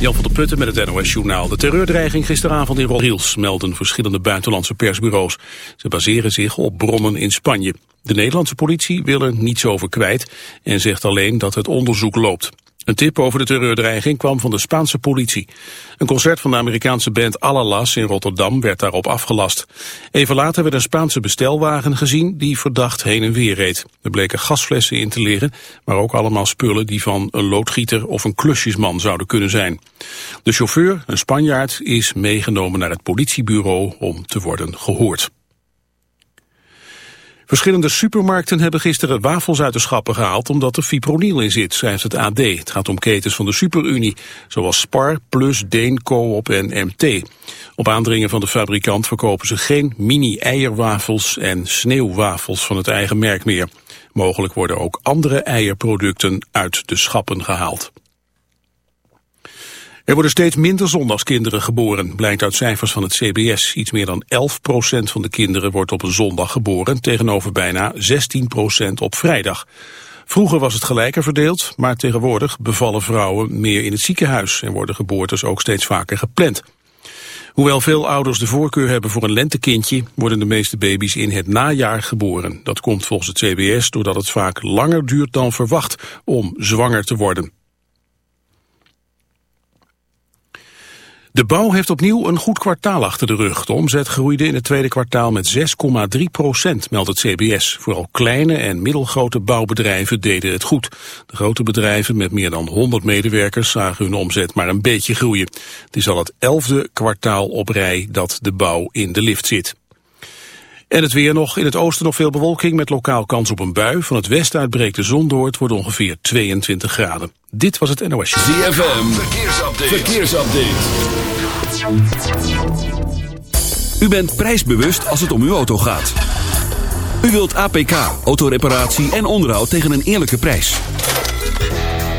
Jan van der Putten met het NOS-journaal. De terreurdreiging gisteravond in Rohiels melden verschillende buitenlandse persbureaus. Ze baseren zich op bronnen in Spanje. De Nederlandse politie wil er niets over kwijt en zegt alleen dat het onderzoek loopt. Een tip over de terreurdreiging kwam van de Spaanse politie. Een concert van de Amerikaanse band Alalas in Rotterdam werd daarop afgelast. Even later werd een Spaanse bestelwagen gezien die verdacht heen en weer reed. Er bleken gasflessen in te liggen, maar ook allemaal spullen die van een loodgieter of een klusjesman zouden kunnen zijn. De chauffeur, een Spanjaard, is meegenomen naar het politiebureau om te worden gehoord. Verschillende supermarkten hebben gisteren wafels uit de schappen gehaald omdat er fipronil in zit, schrijft het AD. Het gaat om ketens van de Superunie, zoals Spar, Plus, Deen, Coop en MT. Op aandringen van de fabrikant verkopen ze geen mini-eierwafels en sneeuwwafels van het eigen merk meer. Mogelijk worden ook andere eierproducten uit de schappen gehaald. Er worden steeds minder zondagskinderen geboren, blijkt uit cijfers van het CBS. Iets meer dan 11% van de kinderen wordt op een zondag geboren, tegenover bijna 16% op vrijdag. Vroeger was het gelijker verdeeld, maar tegenwoordig bevallen vrouwen meer in het ziekenhuis en worden geboortes ook steeds vaker gepland. Hoewel veel ouders de voorkeur hebben voor een lentekindje, worden de meeste baby's in het najaar geboren. Dat komt volgens het CBS doordat het vaak langer duurt dan verwacht om zwanger te worden. De bouw heeft opnieuw een goed kwartaal achter de rug. De omzet groeide in het tweede kwartaal met 6,3 procent, meldt het CBS. Vooral kleine en middelgrote bouwbedrijven deden het goed. De grote bedrijven met meer dan 100 medewerkers zagen hun omzet maar een beetje groeien. Het is al het elfde kwartaal op rij dat de bouw in de lift zit. En het weer nog. In het oosten nog veel bewolking met lokaal kans op een bui. Van het westen uit breekt de zon door. Het wordt ongeveer 22 graden. Dit was het NOS. ZFM. Verkeersupdate. Verkeersupdate. U bent prijsbewust als het om uw auto gaat. U wilt APK, autoreparatie en onderhoud tegen een eerlijke prijs.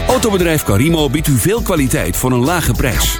Autobedrijf Carimo biedt u veel kwaliteit voor een lage prijs.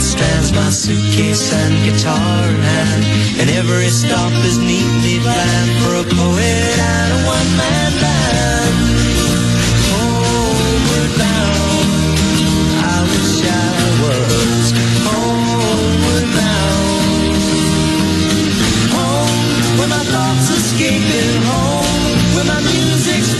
Stands, my suitcase and guitar in hand, and every stop is neatly planned for a poet and a one-man band. Homeward bound, I wish I was homeward bound. Home, where my thoughts escaping home, where my music's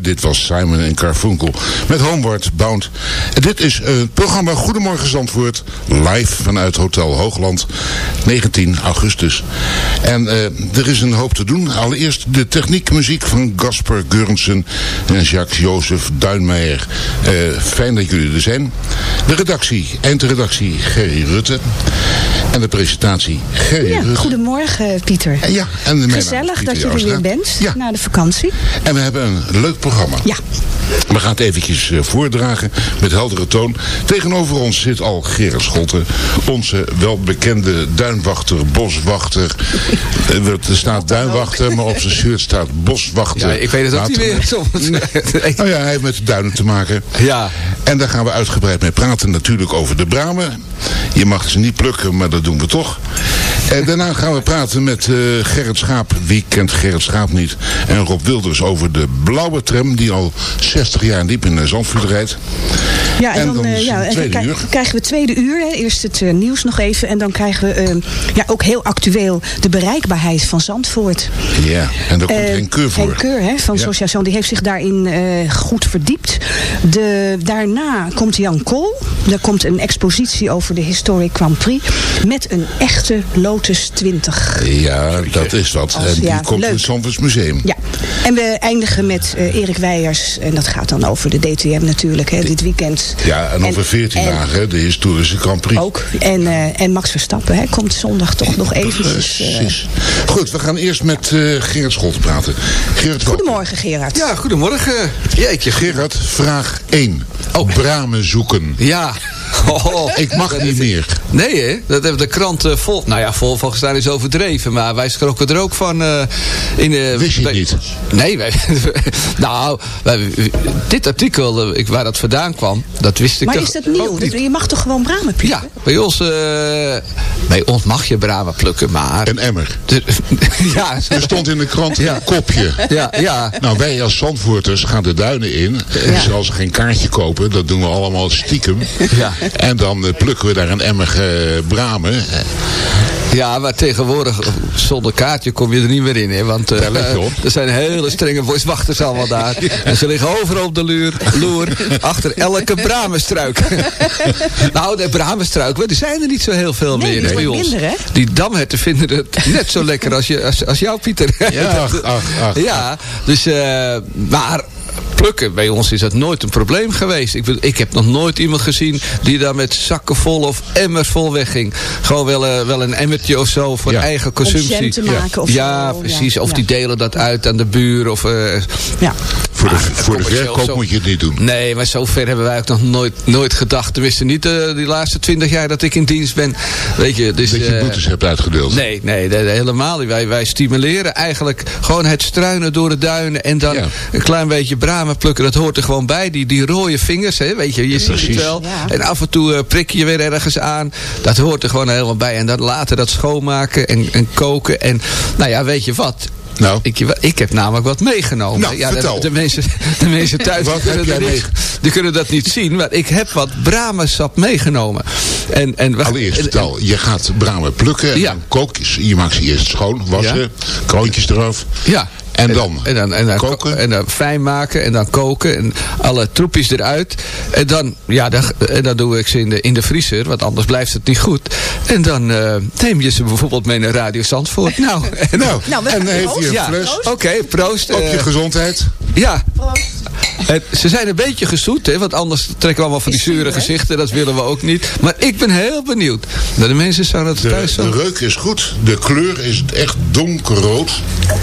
Dit was Simon en Carfunkel met Homeward Bound. Dit is het programma Goedemorgen Zandvoort. Live vanuit Hotel Hoogland. 19 augustus. En eh, er is een hoop te doen. Allereerst de techniekmuziek van Gasper Geurensen en Jacques-Joseph Duinmeijer. Eh, fijn dat jullie er zijn. De redactie, eindredactie Gerry Rutte. En de presentatie Gerry Ja, goedemorgen Pieter. En ja, en is Gezellig dat je er weer bent Ja, na de vakantie. en we hebben een leuk programma. Ja, We gaan het eventjes eh, voordragen met heldere toon. Tegenover ons zit al Gerard Scholten. Onze welbekende duinwachter, boswachter. Eh, Er staat duinwachter, maar op zijn shirt staat boswachter. Ja, ik weet het ook niet meer. soms. Nee. Nou ja, hij heeft met de duinen te maken. Ja. En daar gaan we uitgebreid mee praten. Natuurlijk over de bramen. Je mag ze niet plukken, maar dat doen we toch. En daarna gaan we praten met eh, Gerrit Schaap. Wie kent Gerrit Schaap niet? En Rob Wilders over de blauwe tram die al 60 jaar diep in Zandvoort rijdt. ja en, En dan, dan eh, ja, en dan krijgen we tweede uur. Hè. Eerst het eh, nieuws nog even. En dan krijgen we eh, ja, ook heel actueel de bereikbaarheid van Zandvoort. Ja, en daar komt Eh, geen keur voor. Henk Keur hè, van Ja. Die heeft zich daarin eh, goed verdiept. De, daarna komt Jan Kool. Er komt een expositie over de Historic Grand Prix. Met een echte Lotus 20. Ja, dat is wat. Als- en die ja, komt leuk. in het Zandvoorts Museum. Ja, en we eindigen met eh, Erik Weijers. En dat gaat dan over de DTM natuurlijk, hè, dit weekend. Ja, en over 14 en dagen hè, de historische Grand Prix. Ook. En, eh, en Max Verstappen hè, komt zondag toch nog eventjes... eh, Precies. Goed, we gaan eerst met eh Gerard Scholten praten. Gerard. Goedemorgen Gerard. Ja, goedemorgen. Jeetje. Gerard, vraag 1. Oh. Bramen zoeken. Ja. Oh, Ik mag niet meer. Nee, hè? Dat hebben de krant eh, vol. Nou ja, vol van gestaan is overdreven. Maar wij schrokken er ook van. eh, in, Wist je bij- niet? Nee, wij, nou, wij, dit artikel, eh, ik, waar dat vandaan kwam, dat wist ik Maar toch is dat nieuw? niet. Je mag toch gewoon bramen plukken? Ja, bij ons, eh, bij ons mag je bramen plukken, maar... Een emmer. De- ja, Er stond in de krant Ja. een kopje. ja, ja. Nou, wij als Zandvoorters gaan de duinen in. Dus als ze geen kaartje kopen, dat doen we allemaal stiekem. Ja. En dan eh, plukken we daar een emmer eh, bramen. Ja, maar tegenwoordig eh, zonder kaartje kom je er niet meer in. Hè, want eh, Daar let je op. er zijn hele strenge boswachters allemaal daar. En ze liggen overal op de luur, loer, achter elke bramenstruik. nou, de bramenstruik, die zijn er niet zo heel veel Nee, meer worden ons. minder, hè? Die damherten vinden het net zo lekker als, je, als, als jou, Pieter. Ja, ach, ach, ach. Ja, dus, eh, maar plukken, bij ons is dat nooit een probleem geweest. Ik, ik heb nog nooit iemand gezien die daar met zakken vol of emmers vol wegging. Gewoon wel, eh, wel een emmertje of zo voor Ja. eigen consumptie. jam te maken of ja, zo, precies. ja. Of die delen dat uit aan de buren. Of, eh, Ja. Voor de, Maar voor de verkoop zo- moet je het niet doen. Nee, maar zover hebben wij ook nog nooit, nooit gedacht. Tenminste niet eh, die laatste twintig jaar dat ik in dienst ben. Weet je, dus, Dat je boetes hebt uitgedeeld. Nee, nee, helemaal niet. Wij, wij stimuleren eigenlijk gewoon het struinen door de duinen. En dan Ja. een klein beetje bramen plukken. Dat hoort er gewoon bij. Die, die rode vingers, hè, weet je, je ziet Precies. het wel. Ja. En af en toe eh, prik je weer ergens aan. Dat hoort er gewoon helemaal bij. En dan later dat schoonmaken en, en koken. En nou ja, weet je wat... Nou? Ik, ik heb namelijk wat meegenomen. Nou, ja, de-. De, mensen, de mensen thuis Wat die kunnen, heb jij dat niet, die kunnen dat niet zien. Maar ik heb wat bramensap meegenomen. En, en we- Allereerst en- vertel, je gaat bramen plukken en Ja. dan kook je. Je maakt ze eerst schoon, wassen, Ja. kroontjes eraf. Ja. En dan? En dan, en dan Koken? En dan fijn maken en dan koken en alle troepjes eruit. En dan, ja, dan, en dan doe ik ze in de, in de vriezer, want anders blijft het niet goed. En dan eh, neem je ze bijvoorbeeld mee naar Radio Zandvoort. Nou, en, Nou, Nou, en dan heeft hij een ja, fles oké, proost. op eh, je gezondheid. ja. En ze zijn een beetje gezoet, hè, want anders trekken we allemaal van die zure gezichten. Dat willen we ook niet. Maar ik ben heel benieuwd. Nou, de mensen zouden het De, thuis de zo... reuk is goed. De kleur is echt donkerrood.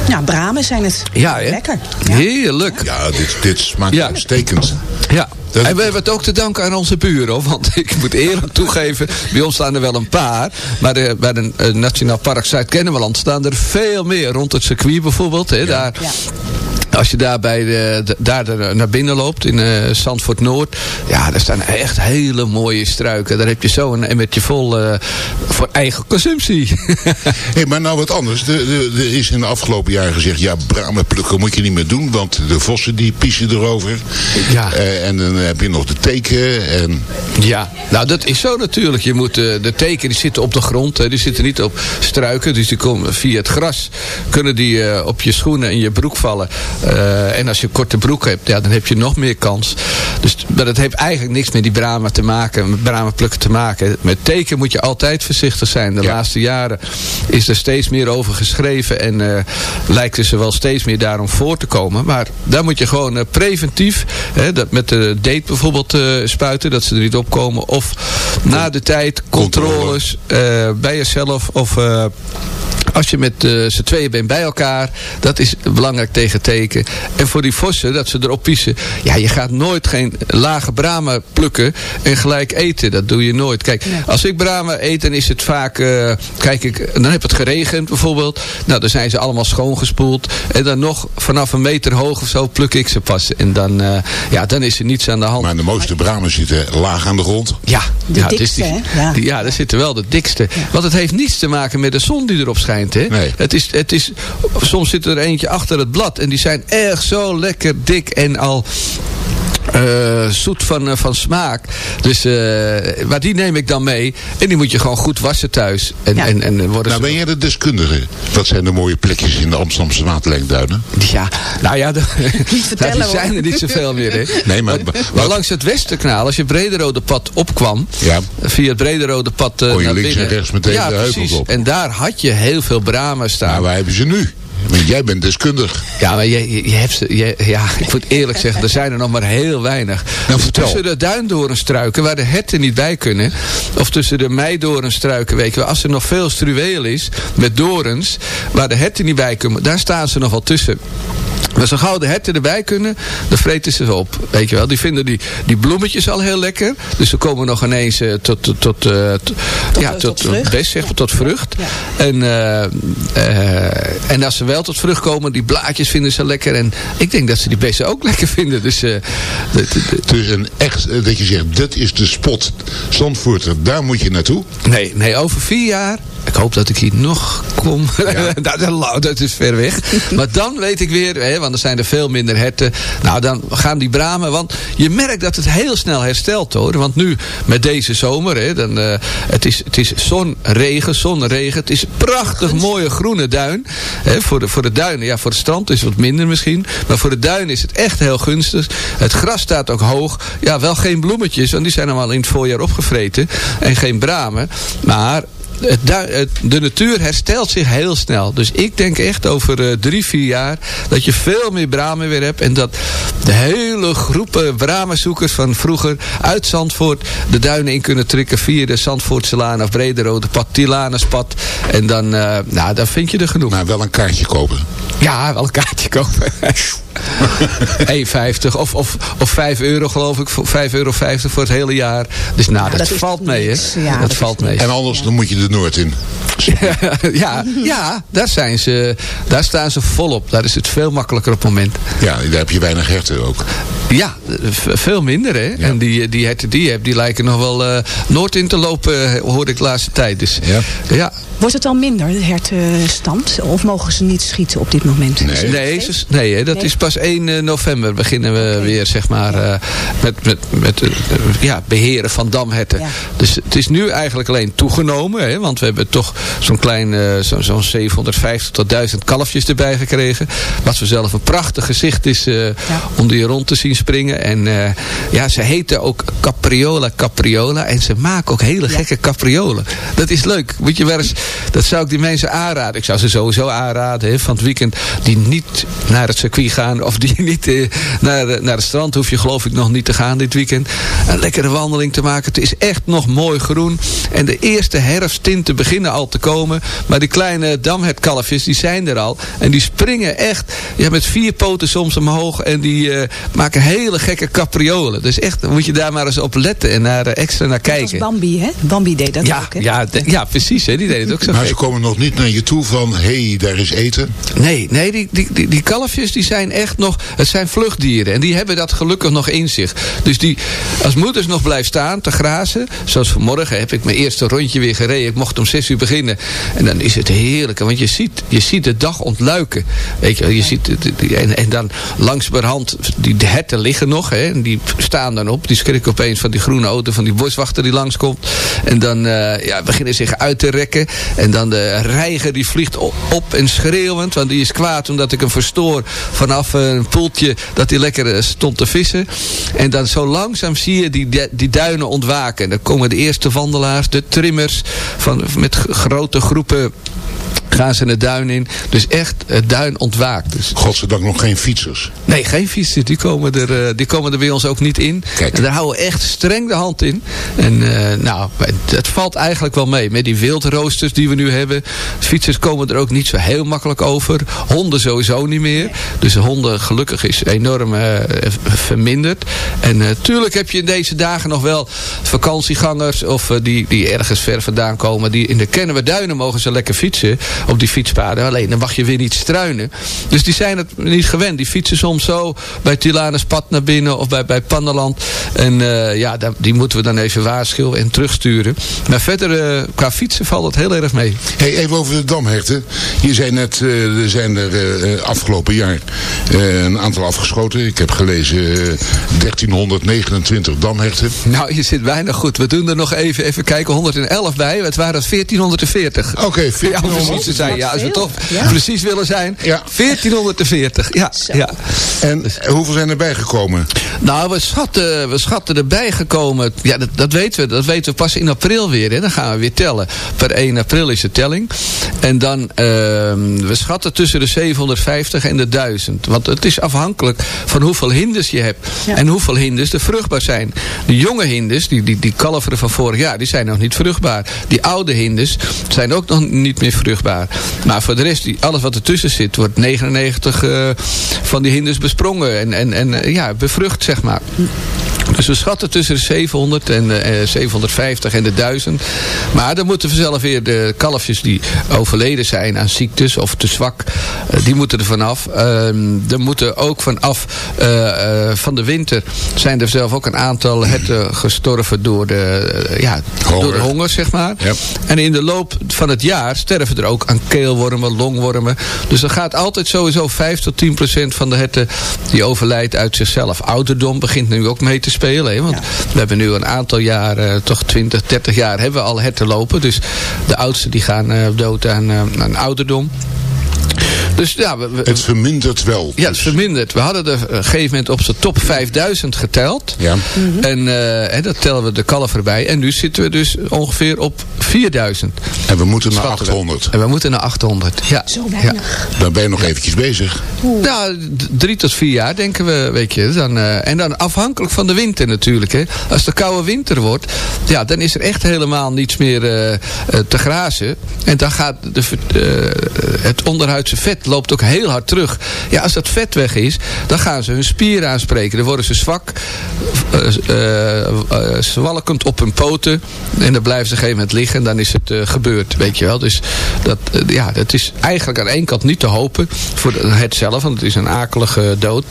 Nou, bramen zijn het. Ja, hè? Lekker. Heerlijk. Ja, dit, dit smaakt Ja. uitstekend. Ja. Dat- En we hebben het ook te danken aan onze buren. Want ik moet eerlijk toegeven, bij ons staan er wel een paar. Maar de, bij het eh, Nationaal Park Zuid-Kennemerland staan er veel meer. Rond het circuit bijvoorbeeld. Hè, daar, Ja. Als je daar, bij de, de- daar naar binnen loopt, in eh Zandvoort Noord. Ja, daar staan echt hele mooie struiken. Daar heb je zo een emmertje vol eh, voor eigen consumptie. Hey, maar nou wat anders. De, de, er is in de afgelopen jaren gezegd... ja, bramen plukken moet je niet meer doen... want de vossen die piezen erover. Ja. Eh, en dan heb je nog de teken. En, Ja, nou dat is zo natuurlijk. Je moet, eh, de teken die zitten op de grond. Hè. Die zitten niet op struiken. Dus die komen via het gras. Kunnen die eh, op je schoenen en je broek vallen. Eh, en als je een korte broek hebt, ja, dan heb je nog meer kans. Dus, maar dat heeft eigenlijk niks met die bramen te maken. Met bramen plukken te maken. Met teken moet je altijd voorzichtig zijn. De Ja. laatste jaren is er steeds meer over geschreven. En eh, lijkt er ze wel steeds meer daarom voor te komen. Maar daar moet je gewoon preventief. Hè, dat met de date bijvoorbeeld eh, spuiten. Dat ze er niet opkomen. Of na de tijd controles eh, bij jezelf. Of... als je met eh z'n tweeën bent bij elkaar, dat is belangrijk tegen teken. En voor die vossen, dat ze erop piezen. Ja, je gaat nooit geen lage bramen plukken en gelijk eten. Dat doe je nooit. Kijk, als ik bramen eet, dan is het vaak, eh, kijk ik, dan heb het geregend bijvoorbeeld. Nou, dan zijn ze allemaal schoongespoeld. En dan nog vanaf een meter hoog of zo pluk ik ze pas. En dan, eh, ja, dan is er niets aan de hand. maar de mooiste bramen zitten laag aan de grond. Ja, De ja, het is dikste, die- hè? Ja. die- ja, daar zitten wel de dikste. Want het heeft niets te maken met de zon die erop schijnt. Hè? Nee. Het is, het is, soms zit er eentje achter het blad. En die zijn echt zo lekker dik en al... eh, zoet van, eh, van smaak. Dus, eh, maar die neem ik dan mee. En die moet je gewoon goed wassen thuis. En, Ja. en, en worden Nou, ben jij de deskundige? Wat zijn de mooie plekjes in de Amsterdamse waterlenkduinen? Ja, nou ja, de, vertellen, nou, die zijn er niet zoveel meer. Hè? Nee, maar- maar, langs het Westerkanaal, als je Brederode pad opkwam, Ja. via het Brederode pad eh, Kon je naar links en rechts meteen ja, de heuvels precies. op. En daar had je heel veel bramen staan. Nou, waar hebben ze nu? Want jij bent deskundig. Ja, maar je, je, je hebt ze, je- ja, ik moet eerlijk zeggen, er zijn er nog maar heel weinig. Nou, vertel. Tussen de duindorenstruiken, waar de herten niet bij kunnen, of tussen de meidorenstruiken, weet je wel, als er nog veel struweel is, met dorens, waar de herten niet bij kunnen, daar staan ze nog wel tussen. Maar zo gauw de herten erbij kunnen, dan vreten ze ze op. Weet je wel, die vinden die, die bloemetjes al heel lekker. Dus ze komen nog ineens eh, tot, tot, tot, eh, ja, tot tot, best, zeg maar, tot vrucht. Ja. En, eh, eh, en als ze wel tot vrucht komen, die blaadjes vinden ze lekker. En ik denk dat ze die bessen ook lekker vinden. Dus de- Dus een echt, eh, dat je zegt, dit is de spot. Zandvoorter, daar moet je naartoe. nee, nee, over vier jaar. Ik hoop dat ik hier nog kom. dat, dat, is ver weg. maar dan weet ik weer, hè, want er zijn er veel minder herten. Nou, dan gaan die bramen. Want je merkt dat het heel snel herstelt hoor. Want nu met deze zomer, hè, dan, eh, het, is, het is zon, regen, zon, regen. Het is prachtig mooie groene duin. Hè, voor, de, voor de duinen, ja, voor het strand is het wat minder misschien. Maar voor de duin is het echt heel gunstig. Het gras staat ook hoog. Ja, wel geen bloemetjes, want die zijn allemaal in het voorjaar opgevreten. En geen bramen. Maar de natuur herstelt zich heel snel. Dus ik denk echt over eh, drie, vier jaar dat je veel meer bramen weer hebt. En dat de hele groepen bramenzoekers van vroeger uit Zandvoort de duinen in kunnen trekken via de Zandvoortse Laan of Brederode pad, Tilanuspad. En dan, eh, nou, dan vind je er genoeg. Maar wel een kaartje kopen. Ja, wel een kaartje kopen. 1,50 of, of, of 5 euro geloof ik. voor 5,50 euro voor het hele jaar. Dus nou, dat, valt mee hè. Ja, dat, dat valt mee. En anders dan moet je de Noord in. ja, ja daar, zijn ze, daar staan ze volop. Daar is het veel makkelijker op het moment. Ja, daar heb je weinig herten ook. Ja, veel minder hè. En die, die herten die je hebt, die lijken nog wel eh, noord in te lopen, eh, hoorde ik de laatste tijd. Dus Ja. ja. Wordt het al minder, de hertenstand? Of mogen ze niet schieten op dit moment? Nee. Nee, ze- nee hè, dat Nee? is pas 1 eh, november beginnen we weer zeg maar eh, met, met, met eh, ja, beheren van damherten. Ja. Dus het is nu eigenlijk alleen toegenomen. Hè, want we hebben toch zo'n klein zo- zo'n 750 tot 1000 kalfjes erbij gekregen. Wat voor zelf een prachtig gezicht is eh, om die rond te zien springen. En eh, ja, ze heten ook Capriola Capriola. En ze maken ook hele gekke capriolen. Dat is leuk. Moet je wel eens Dat zou ik die mensen aanraden. Ik zou ze sowieso aanraden van het weekend die niet naar het circuit gaan of die niet eh, naar, naar het strand hoef je geloof ik nog niet te gaan dit weekend. Een lekkere wandeling te maken. Het is echt nog mooi groen. En de eerste herfsttinten beginnen al te komen. Maar die kleine damhertkalfjes die zijn er al. En die springen echt ja, met vier poten soms omhoog. En die eh, maken hele gekke capriolen. Dus echt, moet je daar maar eens op letten en daar eh, extra naar Dat was kijken. Bambi, hè? Bambi deed dat Ja, ook, hè? ja, ja, precies. Hè, die deed het ook zo Maar ze komen nog niet naar je toe van, hé, hey, daar is eten. Nee, nee die, die, die, die kalfjes die zijn echt nog... Het zijn vluchtdieren en die hebben dat gelukkig nog in zich. Dus die, als moeders nog blijft staan te grazen... Zoals vanmorgen heb ik mijn eerste rondje weer gereden. Ik mocht om zes uur beginnen. En dan is het heerlijk. Want je ziet, je ziet de dag ontluiken. Weet je, je ziet, en, en dan langs per hand... Die de herten liggen nog. Hè, en die staan dan op. Die schrikken opeens van die groene auto van die boswachter die langskomt. En dan eh, ja, beginnen zich uit te rekken. En dan de reiger die vliegt op en schreeuwend. Want die is kwaad omdat ik hem verstoor vanaf een poeltje dat hij lekker eh, stond te vissen. En dan zo langzaam zie je die, die duinen ontwaken. En dan komen de eerste wandelaars, de trimmers, van, met grote groepen gaan ze het duin in. Dus echt, het duin ontwaakt. Dus Godzijdank nog geen fietsers. Nee, geen fietsers. Die komen, er, eh, die komen er bij ons ook niet in. Kijk. En daar houden we echt streng de hand in. En eh, nou, het, valt eigenlijk wel mee. Met die wildroosters die we nu hebben. Fietsers komen er ook niet zo heel makkelijk over. Honden sowieso niet meer. Dus de honden gelukkig is enorm eh, verminderd. En eh, tuurlijk heb je in deze dagen nog wel vakantiegangers. Of die, die ergens ver vandaan komen. Die in de Kennemer Duinen mogen ze lekker fietsen. Op die fietspaden. Alleen dan mag je weer niet struinen. Dus die zijn het niet gewend. Die fietsen soms zo bij Tilanus pad naar binnen. Of bij, bij Panderland. En eh, ja, die moeten we dan even waarschuwen en terugsturen. Maar verder eh, qua fietsen valt het heel erg mee. Hey, even over de damherten. Je zei net, eh, er zijn er afgelopen jaar een aantal afgeschoten. Ik heb gelezen eh, 1329 damherten. Nou, je zit bijna goed. We doen er nog even, even kijken, 111 bij. Het waren 1440. Oké, 1400. Te zijn. Ja, als we toch Ja. precies willen zijn. Ja. 1440. Ja, ja. En eh, hoeveel zijn erbij gekomen? Nou, we schatten, we schatten erbij gekomen. Ja, dat, dat weten we. Dat weten we pas in april weer. Hè. Dan gaan we weer tellen. Per 1 april is de telling. En dan, ehm, we schatten tussen de 750 en de 1000. Want het is afhankelijk van hoeveel hinders je hebt. Ja. En hoeveel hinders er vruchtbaar zijn. De jonge hinders, die, die, die kalveren van vorig jaar, die zijn nog niet vruchtbaar. Die oude hinders zijn ook nog niet meer vruchtbaar. Maar voor de rest, die, alles wat ertussen zit, wordt 99 eh, van die hinders besprongen. En, en, en eh, ja, bevrucht, zeg maar. Dus we schatten tussen de 700 en eh, 750 en de 1000. Maar dan moeten vanzelf weer de kalfjes die overleden zijn aan ziektes of te zwak. eh, die moeten er vanaf. Ehm er moeten ook vanaf eh, eh, van de winter zijn er zelf ook een aantal herten gestorven door de, eh, ja, Honger. door de honger, zeg maar. En in de loop van het jaar sterven er ook aan keelwormen, longwormen. Dus er gaat altijd sowieso 5 tot 10 procent van de herten die overlijdt uit zichzelf. Ouderdom begint nu ook mee te spelen. Hè? Want we hebben nu een aantal jaar, eh, toch 20, 30 jaar, hebben we al herten lopen. Dus de oudste die gaan eh, dood aan, eh, aan ouderdom. Dus ja, we, we- Het vermindert wel. ja, het Dus- vermindert. We hadden er op een gegeven moment op zijn top 5000 geteld. Ja. En eh, hè, dat tellen we de kalver bij. En nu zitten we dus ongeveer op 4000. En we moeten naar Schatten we. 800. En we moeten naar 800. Ja. Zo Ja. weinig. Dan ben je nog eventjes bezig. Nou, drie tot vier jaar denken we, weet je. Dan, eh, en dan afhankelijk van de winter natuurlijk. Hè. Als het een koude winter wordt, ja, dan is er echt helemaal niets meer eh, eh, te grazen. En dan gaat de, eh, het onderhuidse vet loopt ook heel hard terug. Ja, als dat vet weg is, dan gaan ze hun spieren aanspreken. Dan worden ze zwak, eh, zwalkend op hun poten. En dan blijven ze een gegeven moment liggen en dan is het gebeurd, weet je wel. Dus dat, ja, dat is eigenlijk aan één kant niet te hopen voor het zelf, want het is een akelige dood.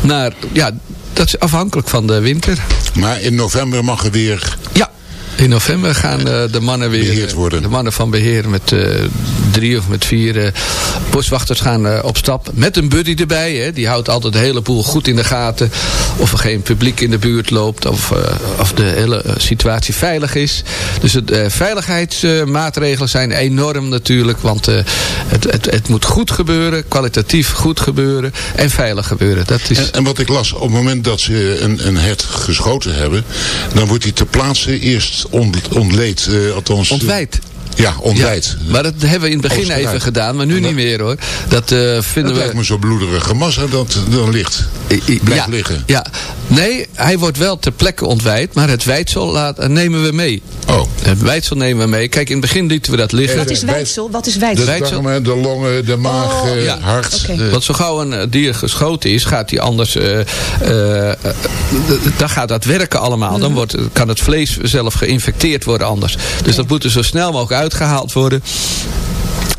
Maar ja, dat is afhankelijk van de winter. Maar in november mag er weer... Ja. In november gaan eh, de mannen weer... Beheerd worden. De mannen van beheer met eh, drie of met vier eh, boswachters gaan op stap. Met een buddy erbij. Hè. Die houdt altijd de hele boel goed in de gaten. Of er geen publiek in de buurt loopt. Of, of de hele situatie veilig is. Dus de veiligheidsmaatregelen zijn enorm natuurlijk. Want het, het, het moet goed gebeuren. Kwalitatief goed gebeuren. En veilig gebeuren. Dat is... En, en wat ik las, op het moment dat ze een, een hert geschoten hebben... dan wordt hij ter plaatse eerst ont, ontleed. eh, althans, eh, Ontwijd. Ja, ontbijt. Ja, maar dat hebben we in het begin even gedaan, maar nu niet meer hoor. Dat eh, Het vinden lijkt we... me zo bloederige massa dat dan ligt. Blijft ja, liggen. Ja, nee, hij wordt wel ter plekke ontwijd, maar het wijdsel laat, eh, nemen we mee. Oh. Het wijdsel nemen we mee. Kijk, in het begin lieten we dat liggen. Wat is wijdsel? Wat is wijdsel? De Wijdsel. darmen, de longen, de maag, Oh, eh, ja. hart. Oké. de- Want zo gauw een dier geschoten is, gaat hij anders. eh, eh, eh, dan gaat dat werken allemaal. Dan wordt, kan het vlees zelf geïnfecteerd worden anders. Dus dat moet er zo snel mogelijk uitgehaald worden.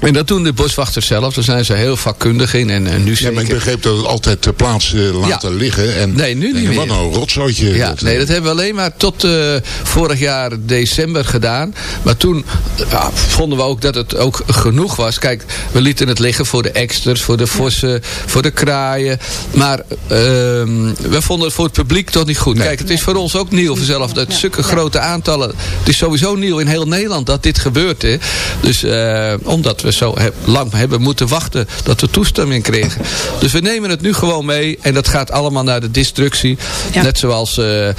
En dat doen de boswachters zelf. Daar zijn ze heel vakkundig in. En, en nu Ja, maar ik begreep dat het altijd ter plaatse laten liggen. En, Nee, nu niet en Wat meer. een rotzootje. Ja, nee, dat hebben we alleen maar tot eh, vorig jaar december gedaan. Maar toen vonden we ook dat het ook genoeg was. Kijk, we lieten het liggen voor de eksters, voor de vossen, voor de kraaien. Maar ehm, we vonden het voor het publiek toch niet goed. Nee. Kijk, het is voor ons ook nieuw vanzelf. Dat Ja. zulke Ja. grote aantallen. Het is sowieso nieuw in heel Nederland dat dit gebeurt. Hè. Dus eh, omdat we zo heb- lang hebben moeten wachten dat we toestemming kregen. Dus we nemen het nu gewoon mee. En dat gaat allemaal naar de destructie. Ja. Net zoals eh, eh,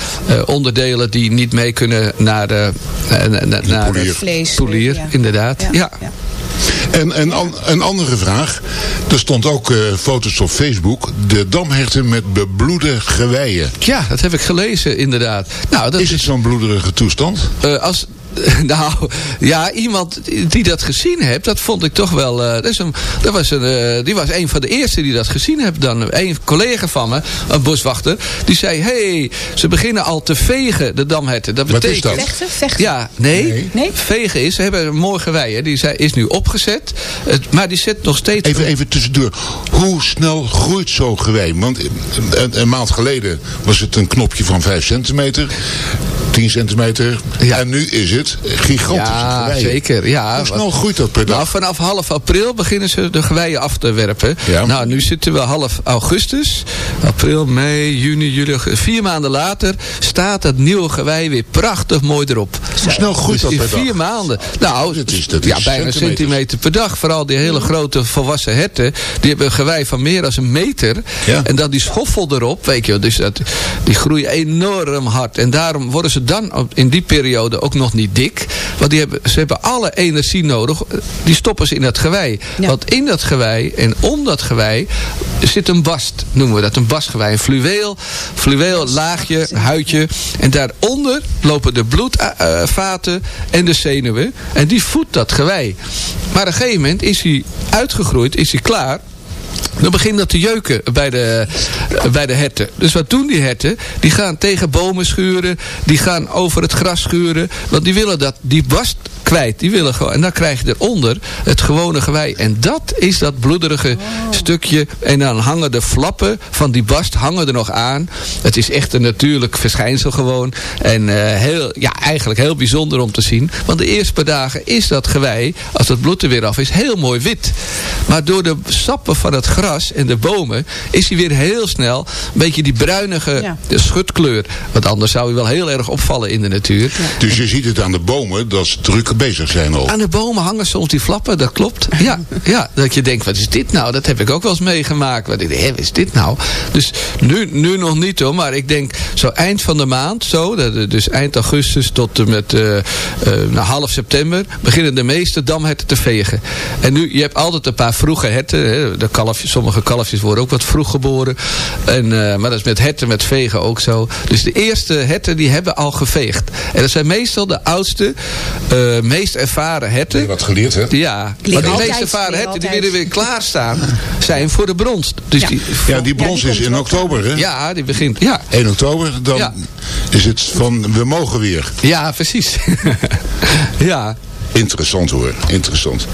onderdelen die niet mee kunnen naar de, eh, na- na- naar poelier. de Vlees, poelier, ja. inderdaad. Ja. En, en an- een andere vraag. Er stond ook eh, foto's op Facebook. De damherten met bebloede geweien. Ja, dat heb ik gelezen, inderdaad. Nou, dat Is het zo'n bloederige toestand? Eh, als, nou, ja, iemand die dat gezien heeft, dat vond ik toch wel... eh, dat, is een, dat was een, eh, die was een van de eerste die dat gezien heeft. Dan een collega van me, een boswachter, die zei... hey, ze beginnen al te vegen, de damherten. Dat Wat is betekent... dat? Vechten? Vechten? Ja, nee. Nee. Nee? Vegen is, ze hebben een mooi gewei, hè. die zei- is nu opgezet. Het, maar die zit nog steeds... Even, even tussendoor. Hoe snel groeit zo'n gewei? Want een, een maand geleden was het een knopje van 5 centimeter. 10 centimeter. Ja. En nu is het gigantische Ja, zeker. Ja, Hoe snel groeit dat per dag? Nou, vanaf half april beginnen ze de geweien af te werpen. Ja. Nou, nu zitten we half augustus. April, mei, juni, juli. Vier maanden later staat het nieuwe gewei weer prachtig mooi erop. Hoe snel groeit Dus dat in per vier dag? maanden. Nou, Dat is- dat ja, bijna een centimeter per dag. Vooral die hele grote volwassen herten. Die hebben een gewei van meer dan een meter. Ja. En dan die schoffel erop, weet je wel. Dus dat, die groeien enorm hard. En daarom worden ze dan in die periode ook nog niet dik. Want die hebben, ze hebben alle energie nodig. Die stoppen ze in dat gewei. Ja. Want in dat gewei en om dat gewei zit een bast. Noemen we dat, een bastgewei. Een fluweel, fluweel laagje, huidje. En daaronder lopen de bloedvaten en de zenuwen. En die voedt dat gewei. Maar op een gegeven moment is hij uitgegroeid, is hij klaar. Dan begint dat te jeuken bij de, bij de herten. Dus wat doen die herten? Die gaan tegen bomen schuren. Die gaan over het gras schuren. Want die willen dat, die bast kwijt. Die willen gewoon, en dan krijg je eronder het gewone gewei. En dat is dat bloederige stukje. En dan hangen de flappen van die bast hangen er nog aan. Het is echt een natuurlijk verschijnsel gewoon. En eh, heel, ja, eigenlijk heel bijzonder om te zien. Want de eerste paar dagen is dat gewei, als het bloed er weer af is, heel mooi wit. Maar door de sappen van het gras en de bomen is hij weer heel snel een beetje die bruinige Ja. de schutkleur. Want anders zou hij wel heel erg opvallen in de natuur. Dus je ziet het aan de bomen dat ze druk bezig zijn al. Aan de bomen hangen soms die flappen, dat klopt. Ja, ja, dat je denkt, wat is dit nou? Dat heb ik ook wel eens meegemaakt. Wat, hé, wat is dit nou? Dus nu, nu nog niet hoor, maar ik denk zo eind van de maand, zo, dus eind augustus tot en met eh, eh, nou, half september, beginnen de meeste damherten te vegen. En nu, je hebt altijd een paar vroege herten. Hè, de kalfjes, sommige kalfjes worden ook wat vroeg geboren. En, eh, maar dat is met herten, met vegen ook zo. Dus de eerste herten, die hebben al geveegd. En dat zijn meestal de oudste, eh, meest ervaren herten. Heb je wat geleerd, hè? Ja, Leer maar de altijd, meest ervaren herten die altijd. weer weer klaarstaan zijn voor de bronst. Dus Ja. die, Ja, die brons die is in oktober, hè? ja, die begint. Ja, 1 oktober, dan Ja. is het van we mogen weer. ja precies. ja. Interessant hoor, interessant.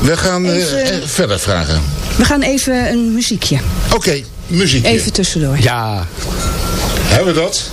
We gaan eh, Even- eh, verder vragen. We gaan even een muziekje. Oké, muziekje. Even tussendoor. Ja. Hebben we dat?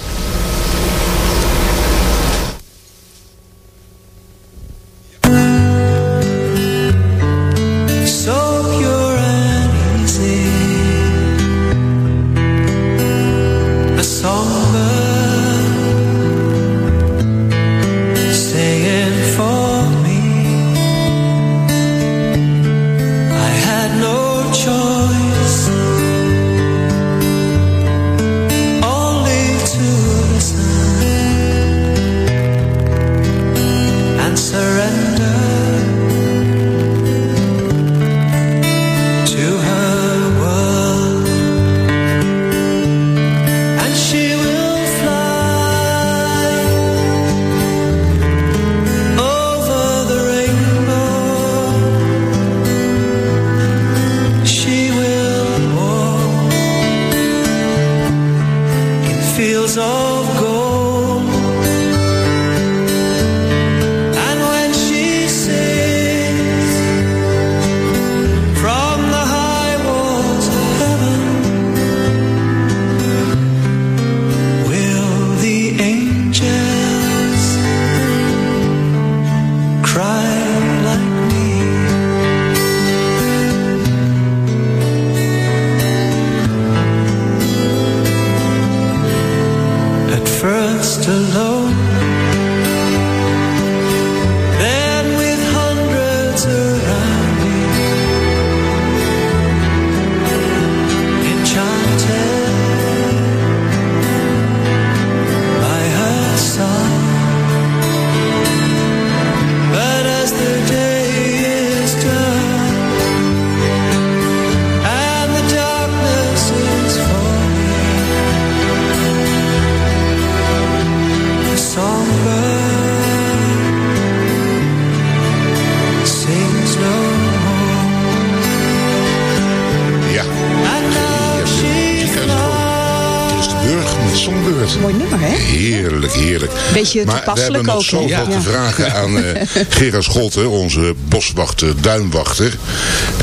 Beetje maar we hebben nog zoveel Ja. te vragen aan eh Gerard Scholten, onze boswachter, duinwachter.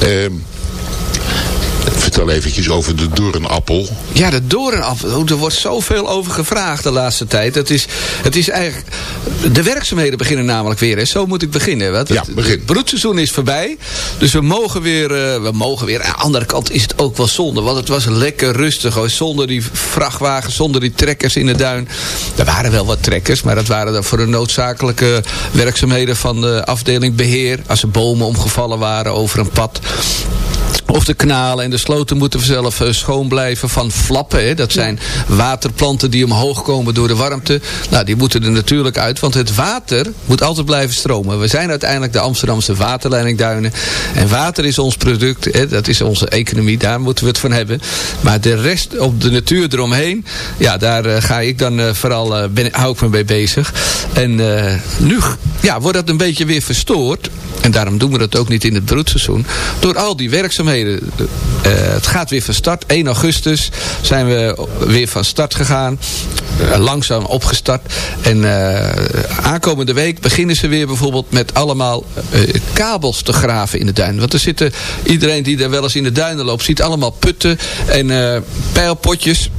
Ehm, vertel eventjes over de doornappel. Ja, de doornappel. Oh, er wordt zoveel over gevraagd de laatste tijd. Het is, het is eigenlijk... De werkzaamheden beginnen namelijk weer. Hè. Zo moet ik beginnen. Want Ja, het, begin. het broedseizoen is voorbij. Dus we mogen weer... eh, we mogen weer. Aan de andere kant is het ook wel zonde. Want het was lekker rustig. Zonder die vrachtwagens, zonder die trekkers in de duin. Er waren wel wat trekkers. Maar dat waren dan voor de noodzakelijke werkzaamheden van de afdeling beheer. Als er bomen omgevallen waren over een pad. Of de kanalen en de sloten moeten zelf eh, schoon blijven van flappen. Hè. Dat zijn waterplanten die omhoog komen door de warmte. Nou, die moeten er natuurlijk uit. Want het water moet altijd blijven stromen. We zijn uiteindelijk de Amsterdamse waterleidingduinen. En water is ons product. Hè. Dat is onze economie. Daar moeten we het van hebben. Maar de rest op de natuur eromheen. Ja, daar eh, ga ik dan eh, vooral eh, ben, hou ik me mee bezig. En nu ja, wordt dat een beetje weer verstoord. En daarom doen we dat ook niet in het broedseizoen. Door al die werkzaamheden. Eh, het gaat weer van start. 1 augustus zijn we weer van start gegaan. Eh, langzaam opgestart. En eh, aankomende week beginnen ze weer bijvoorbeeld met allemaal kabels te graven in de duin. Want er zitten, iedereen die er wel eens in de duinen loopt, ziet allemaal putten en pijlpotjes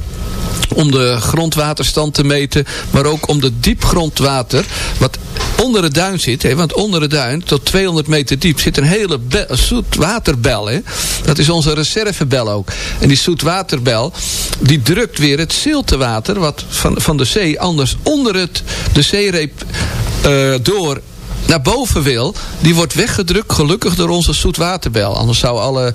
om de grondwaterstand te meten, maar ook om de diepgrondwater wat onder de duin zit. Hè, want onder de duin, tot 200 meter diep, zit een hele be- zoetwaterbel. Hè. Dat is onze reservebel ook. En die zoetwaterbel, die drukt weer het ziltewater wat van, van de zee anders onder het, de zeereep eh, door naar boven wil, die wordt weggedrukt gelukkig door onze zoetwaterbel. Anders zou alle,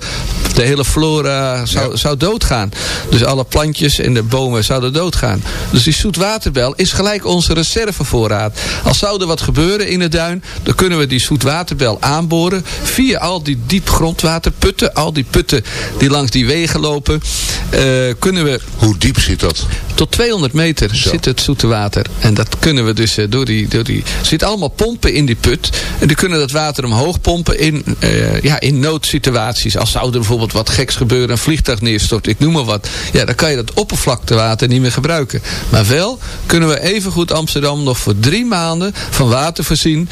de hele flora zou, zou doodgaan. Dus alle plantjes en de bomen zouden doodgaan. Dus die zoetwaterbel is gelijk onze reservevoorraad. Als zou er wat gebeuren in de duin, dan kunnen we die zoetwaterbel aanboren via al die diep grondwaterputten, al die putten die langs die wegen lopen, eh, kunnen we Hoe diep zit dat? tot 200 meter zit het zoete water. En dat kunnen we dus eh, door die... Door die er zitten allemaal pompen in die put. En die kunnen dat water omhoog pompen in, eh, ja, in noodsituaties. Als zou er bijvoorbeeld wat geks gebeuren, een vliegtuig neerstort, ik noem maar wat. Ja, dan kan je dat oppervlaktewater niet meer gebruiken. Maar wel kunnen we evengoed Amsterdam nog voor drie maanden van water voorzien.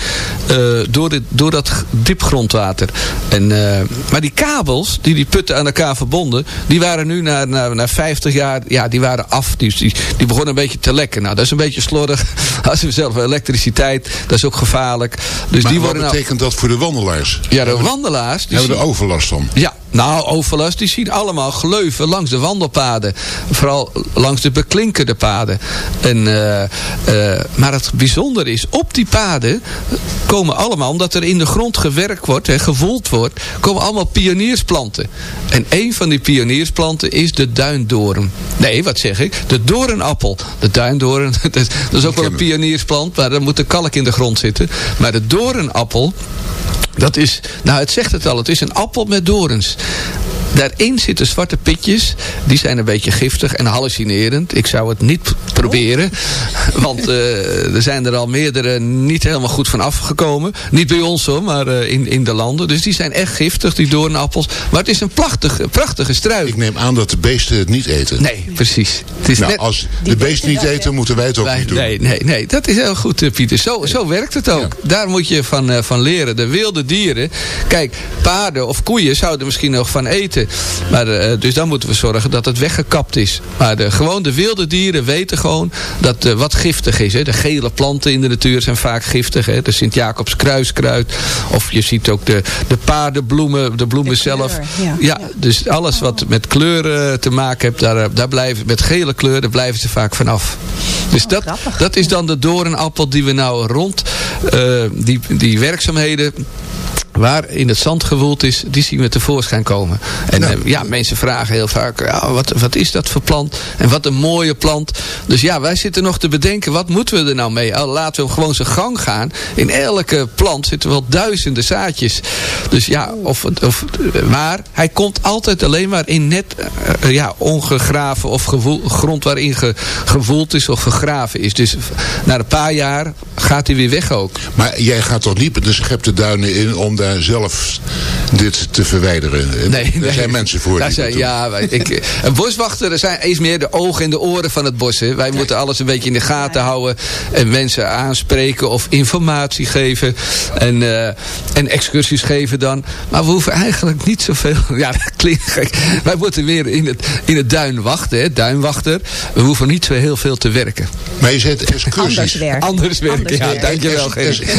eh, door, dit, door dat diepgrondwater. En, eh, maar die kabels, die die putten aan elkaar verbonden, die waren nu na, na, na 50 jaar, ja, die waren af. Die, die, die begonnen een beetje te lekken. Nou, dat is een beetje slordig. Als we zelf elektriciteit, dat is ook gevaarlijk. Dus maar die wat worden nou, betekent dat voor de wandelaars? ja, de wandelaars, die Hebben er overlast van? ja, nou, overlast, die zien allemaal gleuven langs de wandelpaden. Vooral langs de beklinkerde paden. En, eh, eh, maar het bijzondere is, op die paden komen allemaal, omdat er in de grond gewerkt wordt, hè, gevoeld wordt, komen allemaal pioniersplanten. En een van die pioniersplanten is de duindoorn. Nee, wat zeg ik? De doornappel. De duindoorn, dat is, dat is ook wel een pioniersplant, maar dan moet de kalk in de grond zitten. Maar de doornappel, dat is, nou het zegt het al, het is een appel met dorens. Daarin zitten zwarte pitjes. Die zijn een beetje giftig en hallucinerend. Ik zou het niet proberen. Want eh, er zijn er al meerdere niet helemaal goed van afgekomen. Niet bij ons hoor, maar eh, in, in de landen. Dus die zijn echt giftig, die doornappels. Maar het is een prachtige, prachtige struik. Ik neem aan dat de beesten het niet eten. Nee, precies. Het is nou, net... als de beesten niet eten, moeten wij het ook Wij- niet doen. Nee, nee, nee, dat is heel goed, eh, Pieter. Zo, zo werkt het ook. Daar moet je van, eh, van leren. De wilde dieren. Kijk, paarden of koeien zouden misschien nog van eten. Maar, eh, dus dan moeten we zorgen dat het weggekapt is. Maar de, gewoon de wilde dieren weten gewoon dat eh, wat giftig is. Hè. De gele planten in de natuur zijn vaak giftig. Hè. De Sint-Jacobs kruiskruid. Of je ziet ook de, de paardenbloemen, de bloemen De kleur, zelf. ja. ja, dus alles wat met kleuren te maken heeft, daar, eh, daar blijven, met gele kleur, daar blijven ze vaak vanaf. Dus dat, grappig. dat is dan de doornappel die we nou rond eh, die, die werkzaamheden waar in het zand gewoeld is, die zien we tevoorschijn komen. En Nou. eh, ja, mensen vragen heel vaak, ja, wat, wat is dat voor plant? En wat een mooie plant. Dus ja, wij zitten nog te bedenken, wat moeten we er nou mee? Oh, laten we hem gewoon zijn gang gaan. In elke plant zitten wel duizenden zaadjes. Dus ja, of, of, maar hij komt altijd alleen maar in net eh, eh, ja, ongegraven of gewoel- grond waarin ge, gewoeld is of gegraven is. Dus na een paar jaar gaat hij weer weg ook. Maar jij gaat toch niet met de schepte duinen in om daar zelf dit te verwijderen. Daar zijn mensen voor. Daar die zijn, ja, ik, een boswachter zijn is meer de ogen en de oren van het bos. Hè. Wij moeten alles een beetje in de gaten houden. En mensen aanspreken of informatie geven. En, eh, en excursies geven dan. Maar we hoeven eigenlijk niet zoveel... Ja, dat klinkt gek. Wij moeten weer in het, in het duin wachten. Hè, duinwachter. We hoeven niet zo heel veel te werken. Maar je zegt excursies. Anders werken. Anders werken, Anders ja, werken. dankjewel.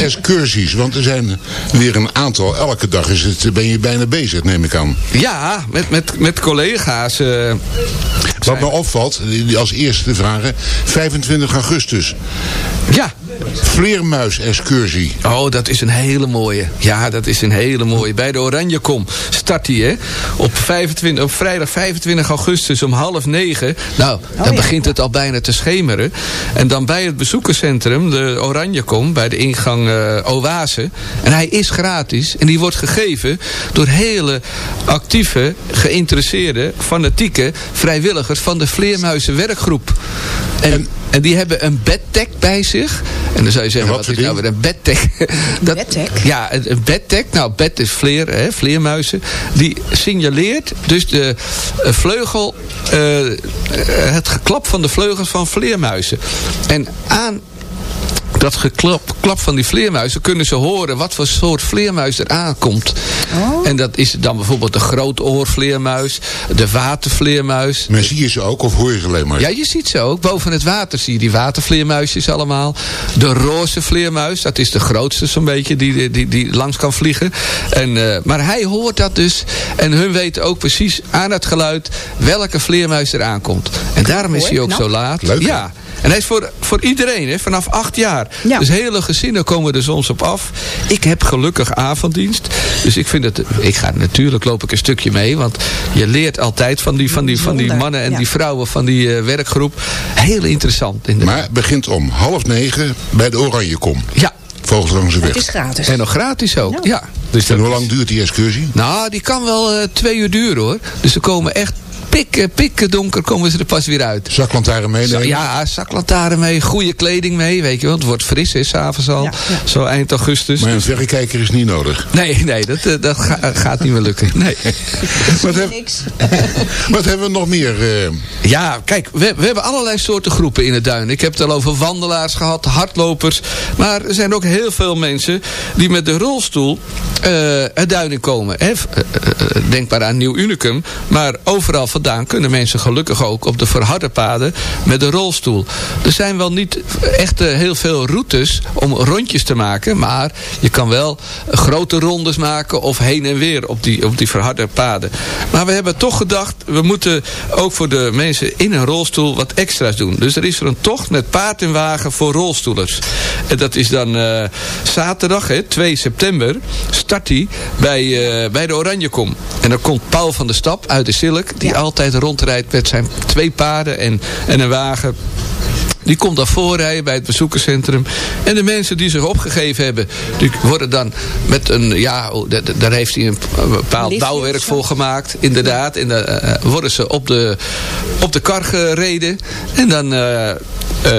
Excursies, want er zijn weer een aantal. Elke dag is het, ben je bijna bezig, neem ik aan. Ja, met, met, met collega's. eh, Wat me opvalt, als eerste vragen, 25 augustus. ja, Vleermuis-excursie. Oh, dat is een hele mooie. Ja, dat is een hele mooie. Bij de Oranjekom start die, hè. Op, 25, op vrijdag 25 augustus om half negen. Nou, dan ja. begint het al bijna te schemeren. En dan bij het bezoekerscentrum, de Oranjekom, bij de ingang eh, Oase. En hij is gratis. En die wordt gegeven door hele actieve, geïnteresseerde, fanatieke vrijwilligers van de Vleermuizenwerkgroep. En, en, die hebben een bedtek bij zich. En dan zou je zeggen, En wat, wat is voor nou weer een bedtek? Dat- bedtek? Ja, een een bedtek. Nou, bed is vleer, hè, vleermuizen. Die signaleert dus de eh, vleugel, eh, eh, het geklap van de vleugels van vleermuizen. En aan dat geklap klap van die vleermuizen kunnen ze horen wat voor soort vleermuis er aankomt. Oh. En dat is dan bijvoorbeeld de grootoorvleermuis, de watervleermuis. Maar zie je ze ook of hoor je ze alleen maar? Ja, je ziet ze ook. Boven het water zie je die watervleermuisjes allemaal. De roze vleermuis, dat is de grootste zo'n beetje die, die, die langs kan vliegen. En, eh, maar hij hoort dat dus. En hun weten ook precies aan het geluid welke vleermuis er aankomt. En daarom is hij ook zo laat. Leuk? Ja. En hij is voor, voor iedereen, hè, vanaf acht jaar. Ja. Dus hele gezinnen komen er soms op af. Ik heb gelukkig avonddienst. Dus ik vind het... Ik ga natuurlijk loop ik een stukje mee. Want je leert altijd van die, van die, van die mannen en ja. die vrouwen van die eh, werkgroep. Heel interessant. inderdaad. Maar het begint om half negen bij de Oranjekom. Ja, Vogelslangse Het is weg. gratis. en nog gratis ook. Ja. Ja. Dus En hoe lang duurt die excursie? Nou, die kan wel eh, twee uur duren hoor. Dus ze komen echt pikken, pikken donker komen ze er pas weer uit. Zaklantaarn meenemen? Ja, zaklantaarn mee, goede kleding mee, weet je wel. Het wordt fris, hè, s'avonds al. Ja, ja. Zo eind augustus. Maar een verrekijker is niet nodig. Nee, nee, dat, eh, dat ga- gaat niet meer lukken. Nee. Wat, heb- Niks. wat hebben we nog meer? eh, Ja, kijk, we, we hebben allerlei soorten groepen in het duin. Ik heb het al over wandelaars gehad, hardlopers. Maar er zijn ook heel veel mensen die met de rolstoel eh, het duin in komen. Denk maar aan Nieuw Unicum. Maar overal vandaan kunnen mensen gelukkig ook op de verharde paden met de rolstoel. Er zijn wel niet echt eh, heel veel routes om rondjes te maken. Maar je kan wel grote rondes maken of heen en weer op die, op die verharde paden. Maar we hebben toch gedacht, we moeten ook voor de mensen in een rolstoel wat extra's doen. Dus er is er een tocht met paard en wagen voor rolstoelers. En dat is dan eh, zaterdag, hè, 2 september, start die bij, eh, bij de Oranjekom. En dan komt Paul van der Stap uit de Silk, die Ja. Altijd rondrijdt met zijn twee paarden en, en een wagen. Die komt dan voorrijden bij het bezoekerscentrum. En de mensen die zich opgegeven hebben, die worden dan met een, ja, oh, daar heeft hij een bepaald bouwwerk voor gemaakt. Inderdaad. En dan eh, worden ze op de, op de kar gereden. En dan, eh, eh,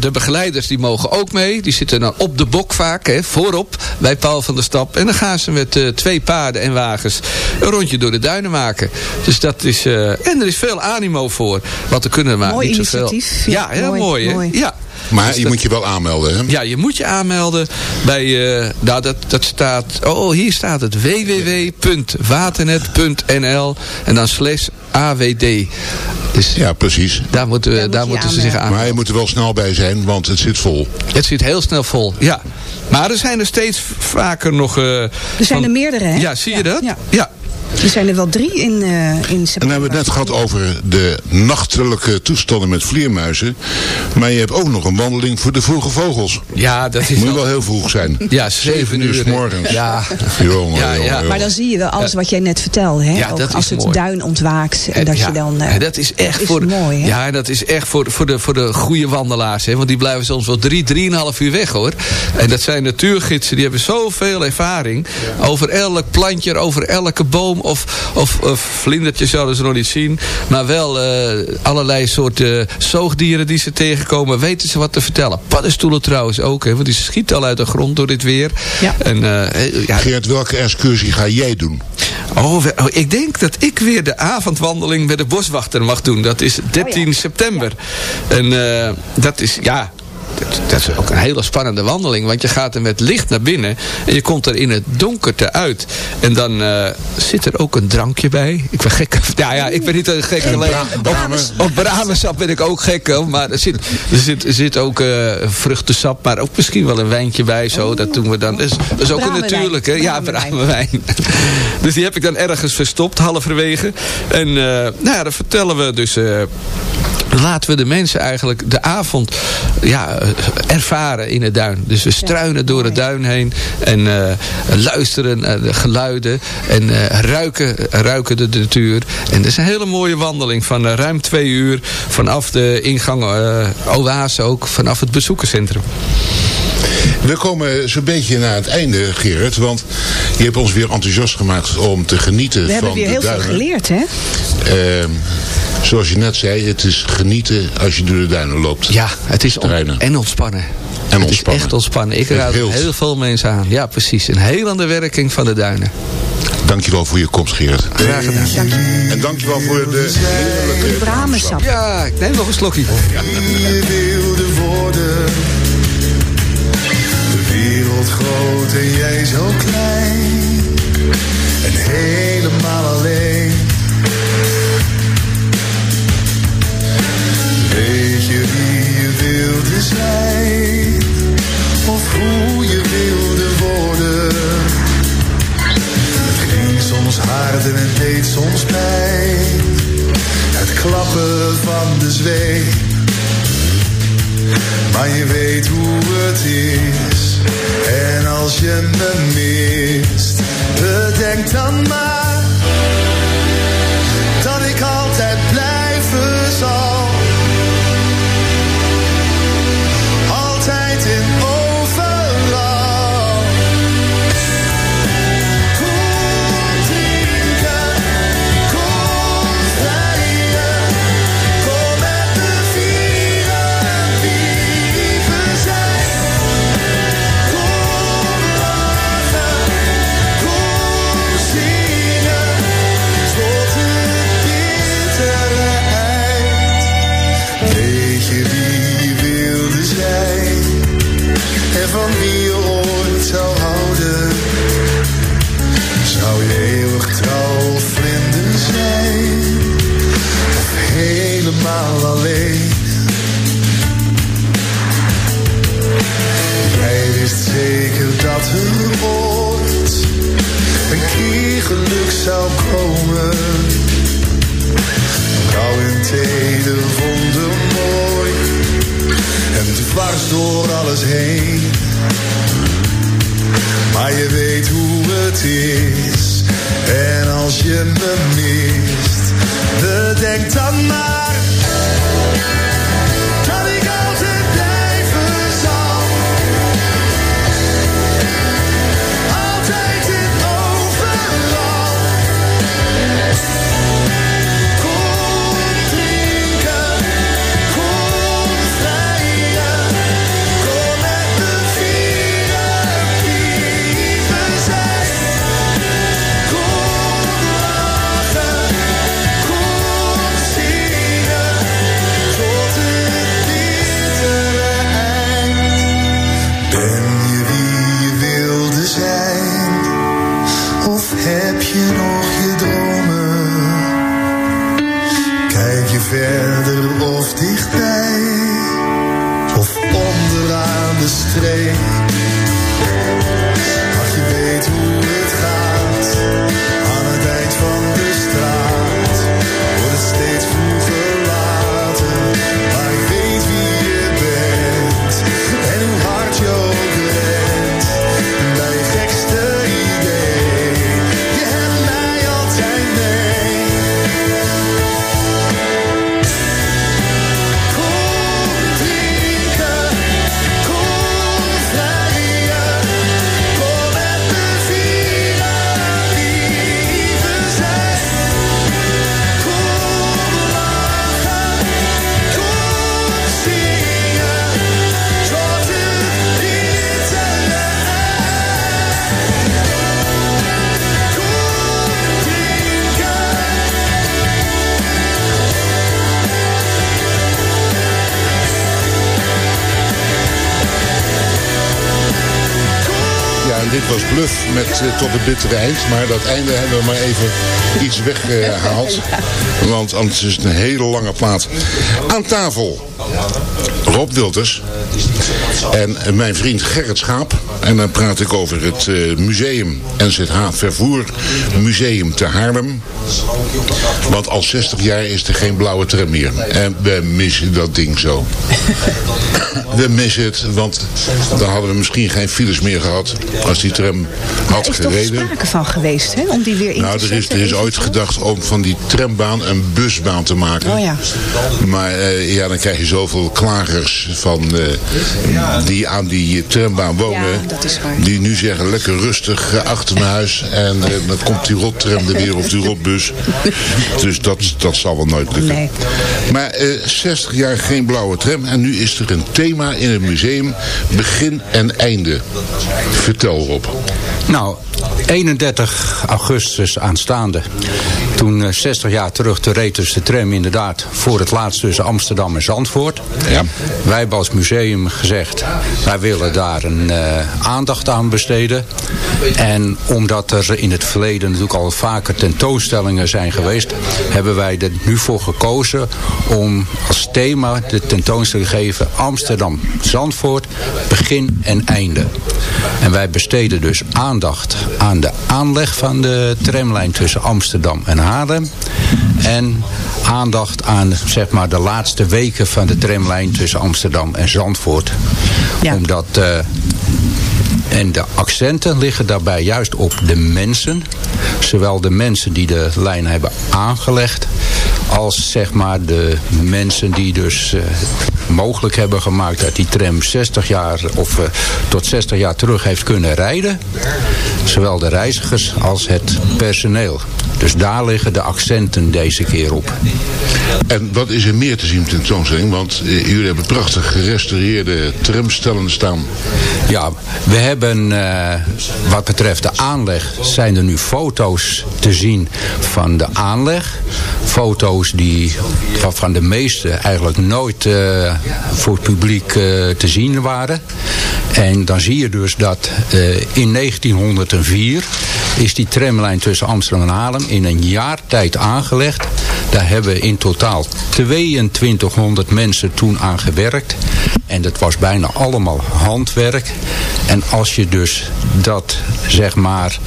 de begeleiders die mogen ook mee. Die zitten dan op de bok vaak, hè, voorop, bij Paul van der Stap. En dan gaan ze met eh, twee paarden en wagens een rondje door de duinen maken. Dus dat is, eh, en er is veel animo voor. Want er kunnen maar Mooi niet zoveel. initiatief. Ja, Ja, heel mooi, mooi, hè? mooi. Ja. maar Dus je dat- moet je wel aanmelden, hè? ja, je moet je aanmelden bij, eh, nou dat, dat staat, oh hier staat het, www.waternet.nl en dan slash AWD. Dus Ja, precies. daar moeten, we, Daar moeten ze zich aanmelden. Maar je moet er wel snel bij zijn, want het zit vol. Het zit heel snel vol, ja. Maar er zijn er steeds vaker nog... eh, Er zijn er meerdere, hè? Ja, zie je dat? Ja. ja. Er zijn er wel drie in, eh in En dan september. hebben we het net gehad over de nachtelijke toestanden met vleermuizen. Maar je hebt ook nog een wandeling voor de vroege vogels. Ja, dat is Moet wel- wel heel vroeg zijn. Ja, zeven uur. s morgens. Ja. Jongen, Ja, jongen, ja. jongen. Maar dan zie je wel alles wat jij net vertelde. Hè? Ja, Ook dat is als het mooi. duin ontwaakt. En dat ja, je dan... eh, dat is echt is voor, mooi, hè? Ja, dat is echt voor, voor, de, voor de goede wandelaars. Hè? Want die blijven soms wel drie, drieënhalf uur weg hoor. En dat zijn natuurgidsen, die hebben zoveel ervaring. Over elk plantje, over elke boom, of, of, of vlindertjes zouden ze nog niet zien. Maar wel eh, allerlei soorten zoogdieren die ze tegenkomen. Weten ze wat te vertellen. Paddenstoelen trouwens ook. Hè, want die schieten al uit de grond door dit weer. Ja. En, eh, ja, Geert, welke excursie ga jij doen? Oh, oh, ik denk dat ik weer de avondwandeling met de boswachter mag doen. Dat is 13 september. En eh, dat is, ja... Dat, dat is ook een hele spannende wandeling. Want je gaat er met licht naar binnen. En je komt er in het donkerte uit. En dan eh, zit er ook een drankje bij. Ik ben gek. Ja, ja, ik ben niet een gek. alleen. bra- Op, op bramensap ben ik ook gek. Hoor. Maar er zit, er zit, er zit ook eh, vruchtensap. Maar ook misschien wel een wijntje bij. Zo. Dat doen we dan. Dat is, dat is ook een natuurlijke. Ja, Bramenwijn. dus die heb ik dan ergens verstopt, halverwege. En eh, nou ja, dan vertellen we dus... laten we de mensen eigenlijk de avond ja, ervaren in het duin. Dus we struinen door het duin heen en eh, luisteren naar de geluiden en eh, ruiken, ruiken de natuur. En dat is een hele mooie wandeling van eh, ruim twee uur vanaf de ingang eh Oase ook, vanaf het bezoekerscentrum. We komen zo'n beetje naar het einde, Gerrit. Want je hebt ons weer enthousiast gemaakt om te genieten We van hebben weer de heel veel geleerd, hè? Ehm, zoals je net zei, het is genieten als je door de duinen loopt. Ja, het is on- en ontspannen. En het ontspannen. is echt ontspannen. Ik raad heelt. heel veel mensen aan. Ja, precies. Een helende werking van de duinen. Dankjewel voor je komst, Gerrit. Graag gedaan. En dankjewel voor de heerlijke... Bramensap. Ja, ik neem nog een slokje. je groot en jij zo klein. En helemaal alleen. Weet je wie je wilde zijn? Of hoe je wilde worden? Het ging soms hard en deed soms pijn. Het klappen van de zweep. Maar je weet hoe het is. En als je me mist, bedenk dan maar met eh, tot het bittere eind. Maar dat einde hebben we maar even iets weggehaald. want anders is het een hele lange plaat. Aan tafel Rob Wilders en eh, mijn vriend Gerrit Schaap. En dan praat ik over het eh, museum NZH Vervoer Museum te Haarlem. Want al 60 jaar is er geen blauwe tram meer. En we missen dat ding zo. We missen het, want dan hadden we misschien geen files meer gehad als die tram had Er is toch gereden. sprake van geweest, hè? Om die weer in Nou, te er is, er is ooit gedacht om van die trambaan een busbaan te maken. Oh ja. Maar eh, ja, dan krijg je zoveel klagers van, die aan die trambaan wonen. Ja, dat is waar. Die nu zeggen lekker rustig eh, achter mijn huis. En eh, dan komt die rottram er weer of die rotbus. Dus dat, dat zal wel nooit lukken. Nee. Maar eh, 60 jaar geen blauwe tram. En nu is er een thema in het museum. Begin en einde. Vertel Rob. Nou, 31 augustus aanstaande. Toen eh, 60 jaar terug de reed dus de tram inderdaad voor het laatst tussen Amsterdam en Zandvoort. Ja. Wij hebben als museum gezegd, wij willen daar een eh, aandacht aan besteden. En omdat er in het verleden natuurlijk al vaker tentoonstellingen zijn geweest, hebben wij er nu voor gekozen om als thema de tentoonstelling te geven Amsterdam, Zandvoort, begin en einde. En wij besteden dus aandacht aan de aanleg van de tramlijn tussen Amsterdam en Haarlem. En aandacht aan zeg maar, de laatste weken van de tramlijn tussen Amsterdam en Zandvoort. Ja. Omdat... eh, en de accenten liggen daarbij juist op de mensen. Zowel de mensen die de lijn hebben aangelegd. Als zeg maar de mensen die dus eh, mogelijk hebben gemaakt dat die tram 60 jaar of eh, tot 60 jaar terug heeft kunnen rijden. Zowel de reizigers als het personeel. Dus daar liggen de accenten deze keer op. En wat is er meer te zien op de tentoonstelling? Want eh, jullie hebben prachtig gerestaureerde tramstellen staan. Ja, we hebben eh, wat betreft de aanleg zijn er nu foto's te zien van de aanleg. Foto's die van- de meeste eigenlijk nooit eh, voor het publiek te zien waren. En dan zie je dus dat in 1904 is die tramlijn tussen Amsterdam en Haarlem in een jaar tijd aangelegd. Daar hebben in totaal 2200 mensen toen aan gewerkt. En dat was bijna allemaal handwerk. En als je dus dat, zeg maar,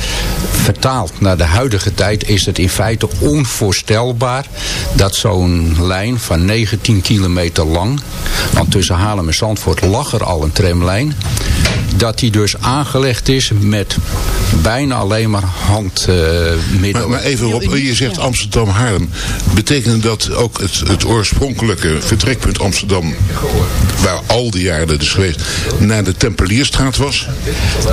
vertaalt naar de huidige tijd... is het in feite onvoorstelbaar dat zo'n lijn van 19 kilometer lang... want tussen Haarlem en Zandvoort lag er al een tramlijn... dat die dus aangelegd is met bijna alleen maar handmiddelen. Maar, maar even Rob, je zegt Amsterdam-Haarlem. Betekent dat ook het, het oorspronkelijke vertrekpunt Amsterdam... waar al die jaren dus geweest... naar de Tempelierstraat was?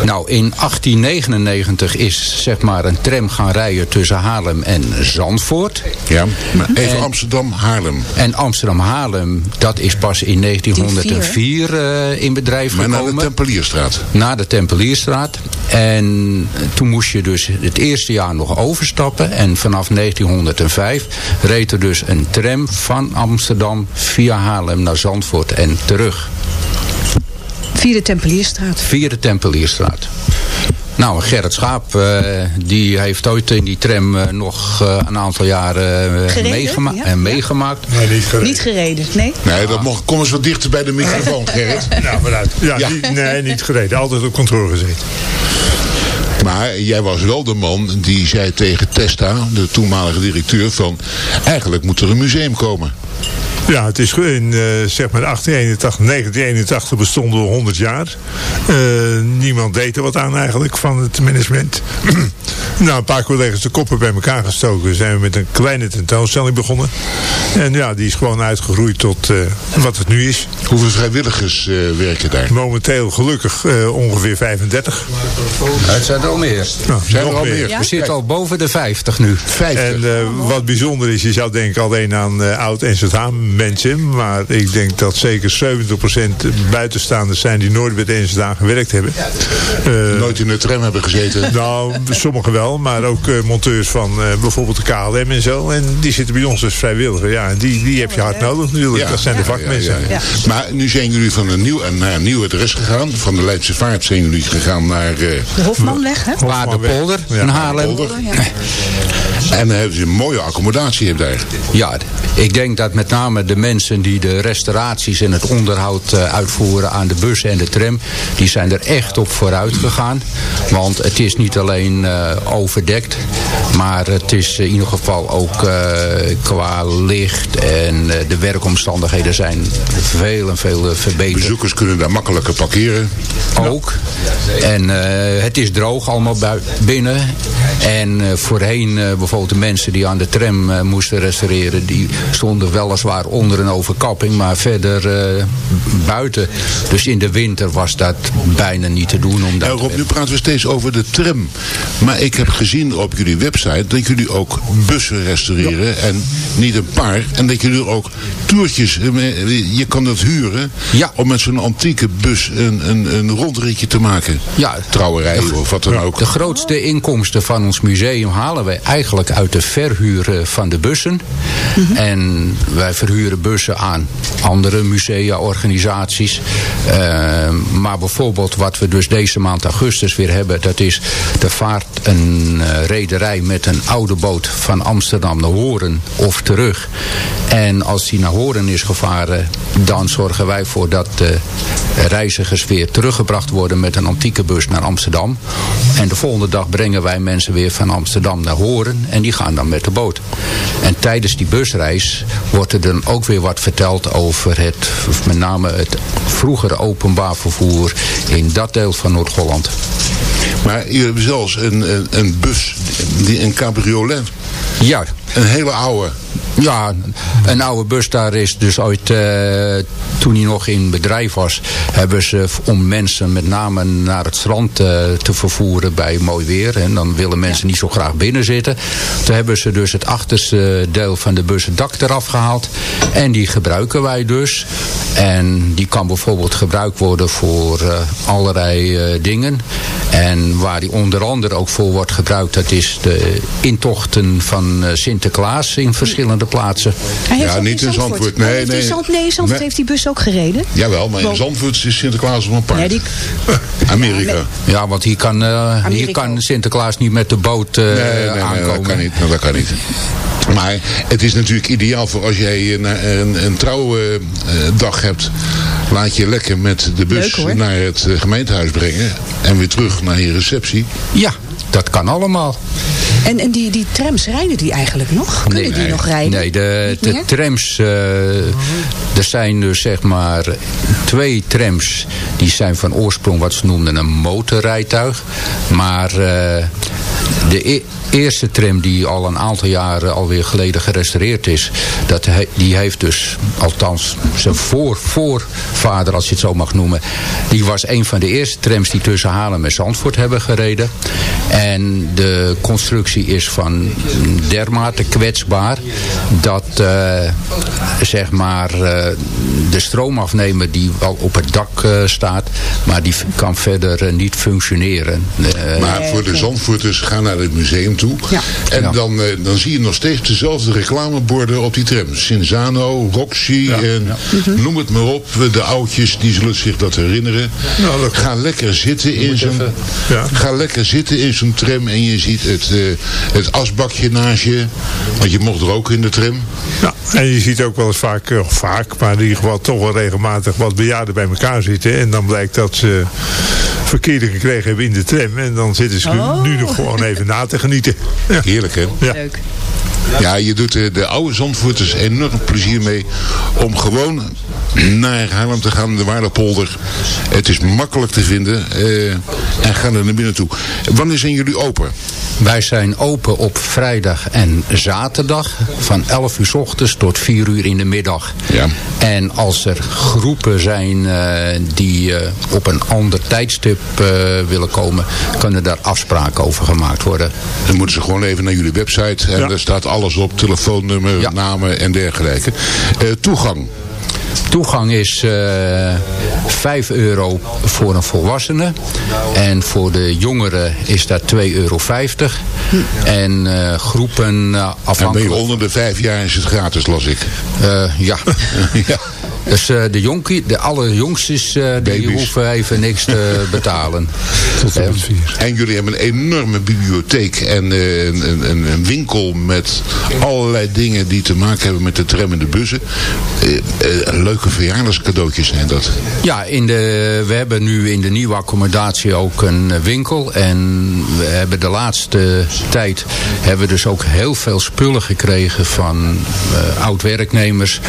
Nou, in 1899 is zeg maar een tram gaan rijden tussen Haarlem en Zandvoort. Ja, maar even En- Amsterdam-Haarlem. En Amsterdam-Haarlem, dat is pas in 1904 eh, in bedrijf Maar gekomen. naar de Tempelierstraat. Naar de Tempelierstraat. En toen moest je dus het eerste jaar nog overstappen. En vanaf 1905 reed er dus een tram van Amsterdam via Haarlem naar Zandvoort en terug. Via de Tempelierstraat. Via de Tempelierstraat. Nou, Gerrit Schaap, eh, die heeft ooit in die tram eh, nog eh, een aantal jaren eh, Gereden, meegema- ja. en meegemaakt. Nee, niet gereden. Niet gereden, nee? Nee, dat mocht, kom eens wat dichter bij de microfoon, Gerrit. Nou, vooruit. Ja, Ja. nee, niet gereden. Altijd op kantoor gezeten. Maar jij was wel de man die zei tegen Testa, de toenmalige directeur, van... eigenlijk moet er een museum komen. Ja, het is in eh, zeg maar 1881, 1981 bestonden we 100 jaar. Eh, niemand deed er wat aan eigenlijk van het management. nou, een paar collega's de koppen bij elkaar gestoken. Zijn we met een kleine tentoonstelling begonnen. En ja, die is gewoon uitgegroeid tot eh, wat het nu is. Hoeveel vrijwilligers eh, werken daar? Momenteel gelukkig eh, ongeveer 35. Het zijn er al meer. Nou, Zijn er al meer. meer? We zitten al boven de 50 nu. 50. En eh, wat bijzonder is, je zou denken alleen aan eh, oud NZH mensen. Maar ik denk dat zeker 70% buitenstaanders zijn die nooit bij de NZH gewerkt hebben. Eh, Nooit in de tram hebben gezeten. nou, sommigen wel. Maar ook eh, monteurs van eh, bijvoorbeeld de KLM en zo. En die zitten bij ons dus vrijwilliger. Ja, die, die heb je hard nodig natuurlijk. dat zijn de vakmensen. ja, ja. Maar nu zijn jullie van een nieuw, naar een nieuw adres gegaan. Van de Leidse Vaart zijn jullie gegaan naar... eh, De Hofmanweg, hè? Waardepolder in Haarlem. Polder. En dan hebben ze een mooie accommodatie hebt daar. Ja, ik denk dat met name de mensen die de restauraties en het onderhoud eh, uitvoeren aan de bussen en de tram, die zijn er echt op vooruit gegaan. Want het is niet alleen eh, overdekt, maar het is in ieder geval ook eh, qua licht en de werkomstandigheden zijn veel en veel verbeterd. Bezoekers kunnen daar makkelijker parkeren. Ook. En het is droog allemaal binnen. En voorheen bijvoorbeeld de mensen die aan de tram moesten restaureren... die stonden weliswaar onder een overkapping, maar verder eh, buiten. Dus in de winter was dat bijna niet te doen. Omdat, En Rob, nu praten we steeds over de tram. Maar ik heb gezien op jullie website dat jullie ook bussen restaureren. En niet een paar. En dat jullie ook toertjes, eh, je kan dat huren. Om met zo'n antieke bus een, een, een rondritje te maken. Ja. Trouwerij of wat dan ook. De grootste inkomsten van ons museum halen wij eigenlijk uit de verhuur eh, van de bussen. En wij verhuren bussen aan andere musea, organisaties. Eh, maar bijvoorbeeld wat we dus deze maand augustus weer hebben... dat is, er vaart een eh, rederij met een oude boot van Amsterdam naar Horen of terug. En als die naar Horen is gevaren... dan zorgen wij voor dat de reizigers weer teruggebracht worden... met een antieke bus naar Amsterdam. En de volgende dag brengen wij mensen weer van Amsterdam naar Horen. En die gaan dan met de boot. En tijdens die busreis wordt er dan ook weer wat verteld over het, met name het vroegere openbaar vervoer in dat deel van Noord-Holland. Maar jullie hebben zelfs een, een, een bus, die, een cabriolet. Ja. Een hele oude. Ja, een oude bus daar is dus ooit, eh, toen hij nog in bedrijf was, hebben ze om mensen met name naar het strand eh, te vervoeren bij mooi weer. En dan willen mensen niet zo graag binnen zitten. Toen hebben ze dus het achterste deel van de bus het dak eraf gehaald. En die gebruiken wij dus. En die kan bijvoorbeeld gebruikt worden voor eh, allerlei dingen. En waar die onder andere ook voor wordt gebruikt, dat is de intochten van eh, Sinterklaas in verschillende plaatsen. Ook niet in Zandvoort. Nee, in nee. Zand- nee, Zandvoort heeft die bus ook gereden. Jawel, maar in Zandvoort is Sinterklaas op een park. Ja, die- Amerika. Ja, want hier kan, eh, hier kan Sinterklaas niet met de boot eh, nee, nee, nee, aankomen. dat kan niet. Nou, dat kan niet. Maar het is natuurlijk ideaal voor als jij een, een, een trouwdag hebt. Laat je lekker met de bus Leuk, naar het eh, gemeentehuis brengen. En weer terug naar je receptie. Ja, dat kan allemaal. En, en die, die trams, rijden die eigenlijk nog? Kunnen die nog rijden? Nee, de, de trams, eh, er zijn dus zeg maar twee trams. Die zijn van oorsprong wat ze noemden een motorrijtuig. Maar eh, de e- eerste tram die al een aantal jaren alweer geleden gerestaureerd is. Dat he- die heeft dus, althans zijn voor, voorvader als je het zo mag noemen. Die was een van de eerste trams die tussen Haarlem en Zandvoort hebben gereden. En de constructie is van dermate kwetsbaar dat eh, zeg maar eh, de stroomafnemer die wel op het dak eh, staat, maar die kan verder niet functioneren. Eh, Maar voor de Zandvoorters, ga naar het museum toe. En Ja. dan, eh, dan zie je nog steeds dezelfde reclameborden op die tram. Cinzano, Roxy en noem het maar op. De oudjes, die zullen zich dat herinneren. Nou, dat- ga lekker zitten in zo'n Ja. ga lekker zitten in zo'n tram en je ziet het, eh, het asbakje naast je. Want je mocht roken in de tram. Ja, en je ziet ook wel eens vaak, eh, vaak, maar in ieder geval toch wel regelmatig wat bejaarden bij elkaar zitten. En dan blijkt dat ze verkeerde gekregen hebben in de tram. En dan zitten ze Oh. nu nog gewoon even na te genieten. Ja. Heerlijk hè? Ja. Leuk. Ja, je doet de, de oude Zandvoorters enorm plezier mee om gewoon naar Haarlem te gaan, de Waardepolder. Het is makkelijk te vinden eh, en ga er naar binnen toe. Wanneer zijn jullie open? Wij zijn open op vrijdag en zaterdag van 11 uur s ochtends tot 4 uur in de middag. Ja. En als er groepen zijn eh, die eh, op een ander tijdstip eh, willen komen, kunnen daar afspraken over gemaakt worden. Dan moeten ze gewoon even naar jullie website en Ja. daar staat alles op, telefoonnummer, namen en dergelijke. Eh, toegang. Toegang is eh 5 euro voor een volwassene. En voor de jongeren is dat 2,50 euro. En eh, groepen uh, En ben je afhankelijk... onder de vijf jaar is het gratis, las ik. Eh, ja. ja. Dus eh, de, jonkie, de allerjongstjes eh, die hoeven even niks te betalen. Eh, En jullie hebben een enorme bibliotheek en eh, een, een, een- een winkel met allerlei dingen die te maken hebben met de tram en de bussen. Eh, leuke verjaardagscadeautjes zijn dat. Ja, in de, we hebben nu in de nieuwe accommodatie ook een eh, winkel. En we hebben de laatste tijd hebben we dus ook heel veel spullen gekregen van eh, oud-werknemers.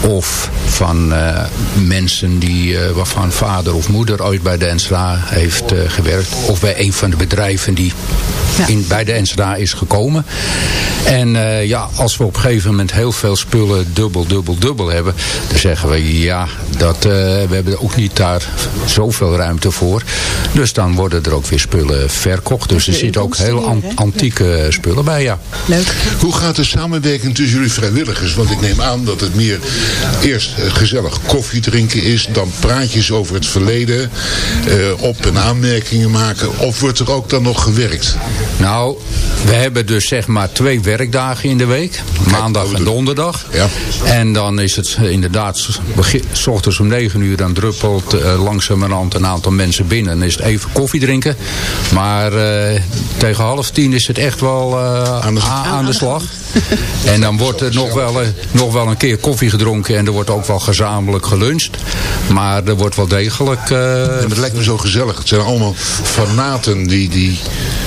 Of van eh, mensen die, eh, waarvan vader of moeder ooit bij de NSRA heeft eh, gewerkt. Of bij een van de bedrijven die in, bij de NSRA is gekomen. En eh, ja, als we op een gegeven moment heel veel spullen dubbel, dubbel, dubbel hebben. Dan zeggen we ja, dat, eh, we hebben ook niet daar zoveel ruimte voor. Dus dan worden er ook weer spullen verkocht. Dus er zitten ook heel an- antieke spullen bij, ja. Leuk. Hoe gaat de samenwerking tussen jullie vrijwilligers? Want ik neem aan dat het meer eerst eh, gezellig koffie drinken is. Dan praatjes over het verleden. eh, op- en aanmerkingen maken. Of wordt er ook dan nog gewerkt? Nou, we hebben dus zeg maar twee werkdagen in de week. Maandag en donderdag. Ja. En dan is het inderdaad, begin, ochtends om negen uur, dan druppelt eh, langzamerhand een aantal mensen binnen. Dan is het even koffie drinken. Maar eh, tegen half tien is het echt wel eh, aan, de, aan de slag. En dan wordt er nog wel, nog wel een keer koffie gedronken en er wordt ook wel gezamenlijk geluncht. Maar er wordt wel degelijk... En het lijkt me zo gezellig. Het zijn allemaal fanaten die... die...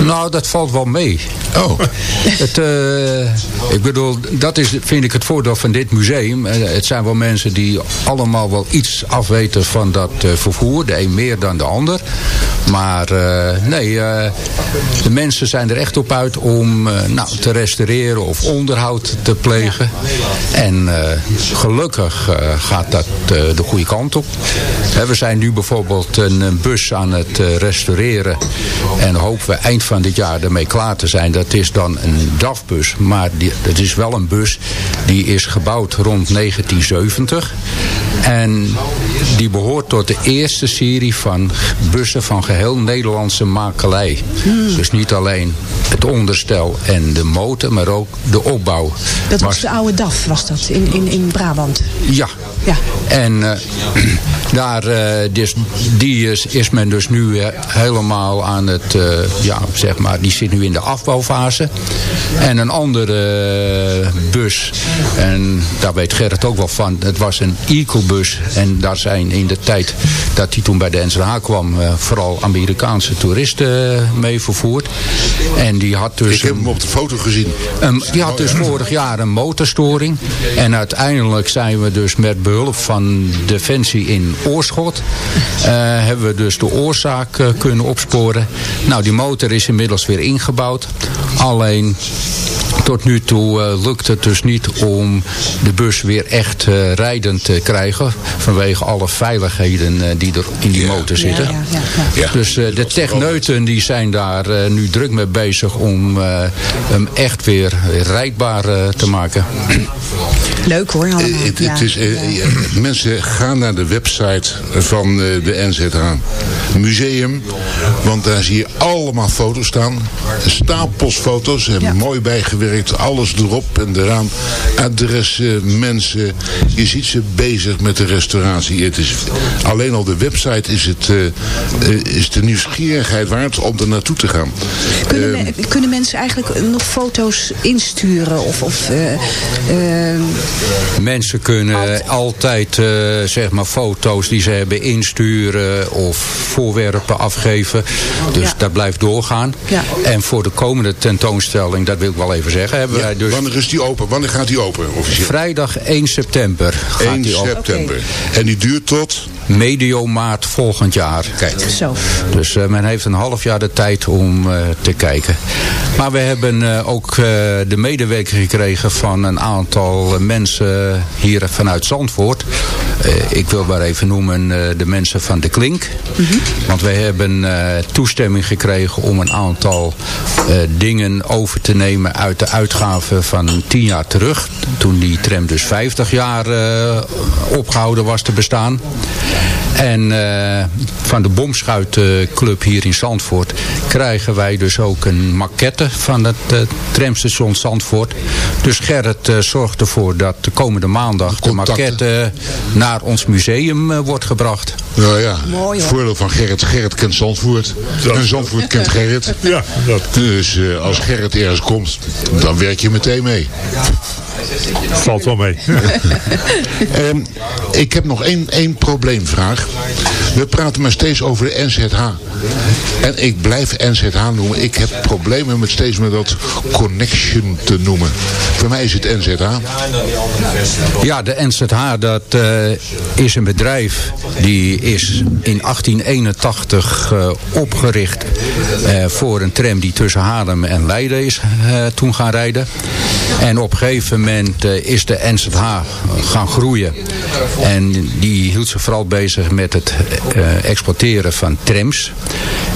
nou, dat valt wel mee. Oh, Het, ik bedoel, dat is vind ik het voordeel van dit museum. Het zijn wel mensen die allemaal wel iets afweten van dat eh, vervoer. De een meer dan de ander. Maar eh, nee, eh, de mensen zijn er echt op uit om nou, te restaureren of onderhoud te plegen. En gelukkig gaat dat de goede kant op. Hè, we zijn nu bijvoorbeeld een, bus aan het restaureren. En hopen we eind van dit jaar ermee klaar te zijn. Dat is dan een DAF-bus. Maar die, dat is wel een bus die is gebouwd rond 1970. En No. Die behoort tot de eerste serie van bussen van geheel Nederlandse makelij. Dus niet alleen het onderstel en de motor, maar ook de opbouw. Dat was Was- de oude DAF, was dat, in, in, in Brabant. ja. Ja. En eh, daar, eh, dus, die is, is men dus nu eh, helemaal aan het, ja, zeg maar, die zit nu in de afbouwfase. En een andere bus, en daar weet Gerrit ook wel van, het was een Eagle-bus. En daar zijn in de tijd dat hij toen bij de NSH kwam, eh, vooral Amerikaanse toeristen eh, mee vervoerd. En die had dus... ik heb hem op de foto gezien. een- die had dus vorig jaar een motorstoring. En uiteindelijk zijn we dus met behulp van Defensie in Oorschot... eh, hebben we dus de oorzaak kunnen opsporen. Nou, die motor is inmiddels weer ingebouwd. Alleen... Tot nu toe eh, lukt het dus niet om de bus weer echt eh, rijdend te krijgen. Vanwege alle veiligheden eh, die er in die motor zitten. Ja, ja, ja. Ja. Dus eh, de techneuten die zijn daar nu druk mee bezig om eh, hem echt weer rijdbaar te maken. Leuk hoor, allemaal. Eh, het, Ja, het is, eh, ja. ja, mensen gaan naar de website van eh, de NZH Museum. Want daar zie je allemaal foto's staan. Stapels foto's. Mooi bijgewerkt. Alles erop en eraan. Adressen, mensen. Je ziet ze bezig met de restauratie. Het is, alleen al de website is, het, eh, eh, is de nieuwsgierigheid waard om er naartoe te gaan. Kunnen, Eh, me- kunnen mensen eigenlijk nog foto's insturen? Of, of eh, eh, Mensen kunnen altijd eh, zeg maar foto's die ze hebben insturen of voorwerpen afgeven. Dus Ja. dat blijft doorgaan. Ja. En voor de komende tentoonstelling, dat wil ik wel even zeggen, hebben ja, wij dus Wanneer is die open? Wanneer gaat die open officieel? vrijdag 1 september gaat 1 die op. september. En die duurt tot... Medio maart volgend jaar. Kijk. zo. Dus eh, men heeft een half jaar de tijd om eh, te kijken. Maar we hebben eh, ook de medewerking gekregen van een aantal mensen hier vanuit Zandvoort. Ik wil maar even noemen de mensen van de Klink. Want wij hebben toestemming gekregen om een aantal dingen over te nemen uit de uitgaven van tien jaar terug. Toen die tram dus 50 jaar eh, opgehouden was te bestaan. En eh, van de Bomschuitenclub hier in Zandvoort krijgen wij dus ook een maquette van het eh, tramstation Zandvoort. Dus Gerrit eh, zorgt ervoor dat de komende maandag de maquette naar ons museum wordt gebracht. Nou ja, het voordeel van Gerrit. Gerrit kent Zandvoort. En Zandvoort kent Gerrit. Ja, dat. Dus eh, als Gerrit ergens komt, dan werk je meteen mee. Valt wel mee. Ehm, ik heb nog één, één probleemvraag. We praten maar steeds over de NZH. En ik blijf NZH noemen. Ik heb problemen met steeds meer dat connection te noemen. Voor mij is het NZH. Ja, de NZH dat eh, is een bedrijf die is in 1881 eh, opgericht eh, voor een tram die tussen Haarlem en Leiden is toen gaan rijden. En op een gegeven moment is de NZH gaan groeien. En die hield zich vooral bezig met het exporteren van trams.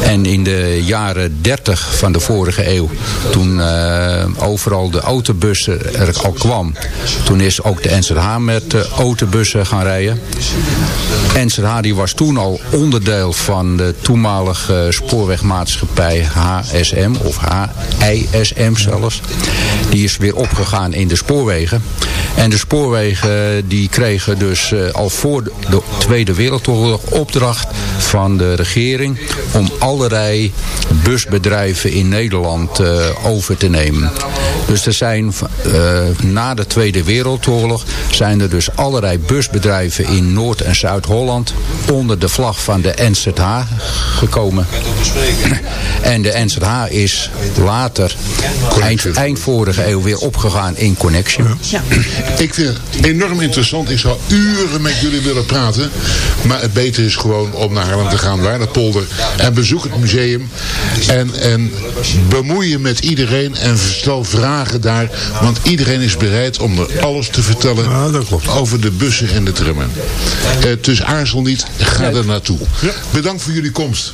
En in de jaren 30 van de vorige eeuw, toen eh, overal de autobussen er al kwam, toen is ook de NZH met eh, autobussen gaan rijden. NZH die was toen al onderdeel van de toenmalige spoorwegmaatschappij HSM of HISM zelfs. Die is weer opgegaan in de spoorwegen. En de spoorwegen die kregen dus eh, al voor de Tweede Wereldoorlog opdracht van de regering om allerlei busbedrijven in Nederland eh, over te nemen. Dus er zijn eh, na de Tweede Wereldoorlog zijn er dus allerlei busbedrijven in Noord- en Zuid-Holland onder de vlag van de NZH gekomen. En de NZH is later, eind, eind vorige eeuw, weer opgegaan in Connection. Ik vind het enorm interessant. Ik zou uren met jullie willen praten. Maar het beter is gewoon om naar Haarlem te gaan, waar de polder. En bezoek het museum. En, en bemoei je met iedereen. En stel vragen daar. Want iedereen is bereid om er alles te vertellen. Over de bussen en de trammen. Eh, dus aarzel niet. Ga er naartoe. Bedankt voor jullie komst.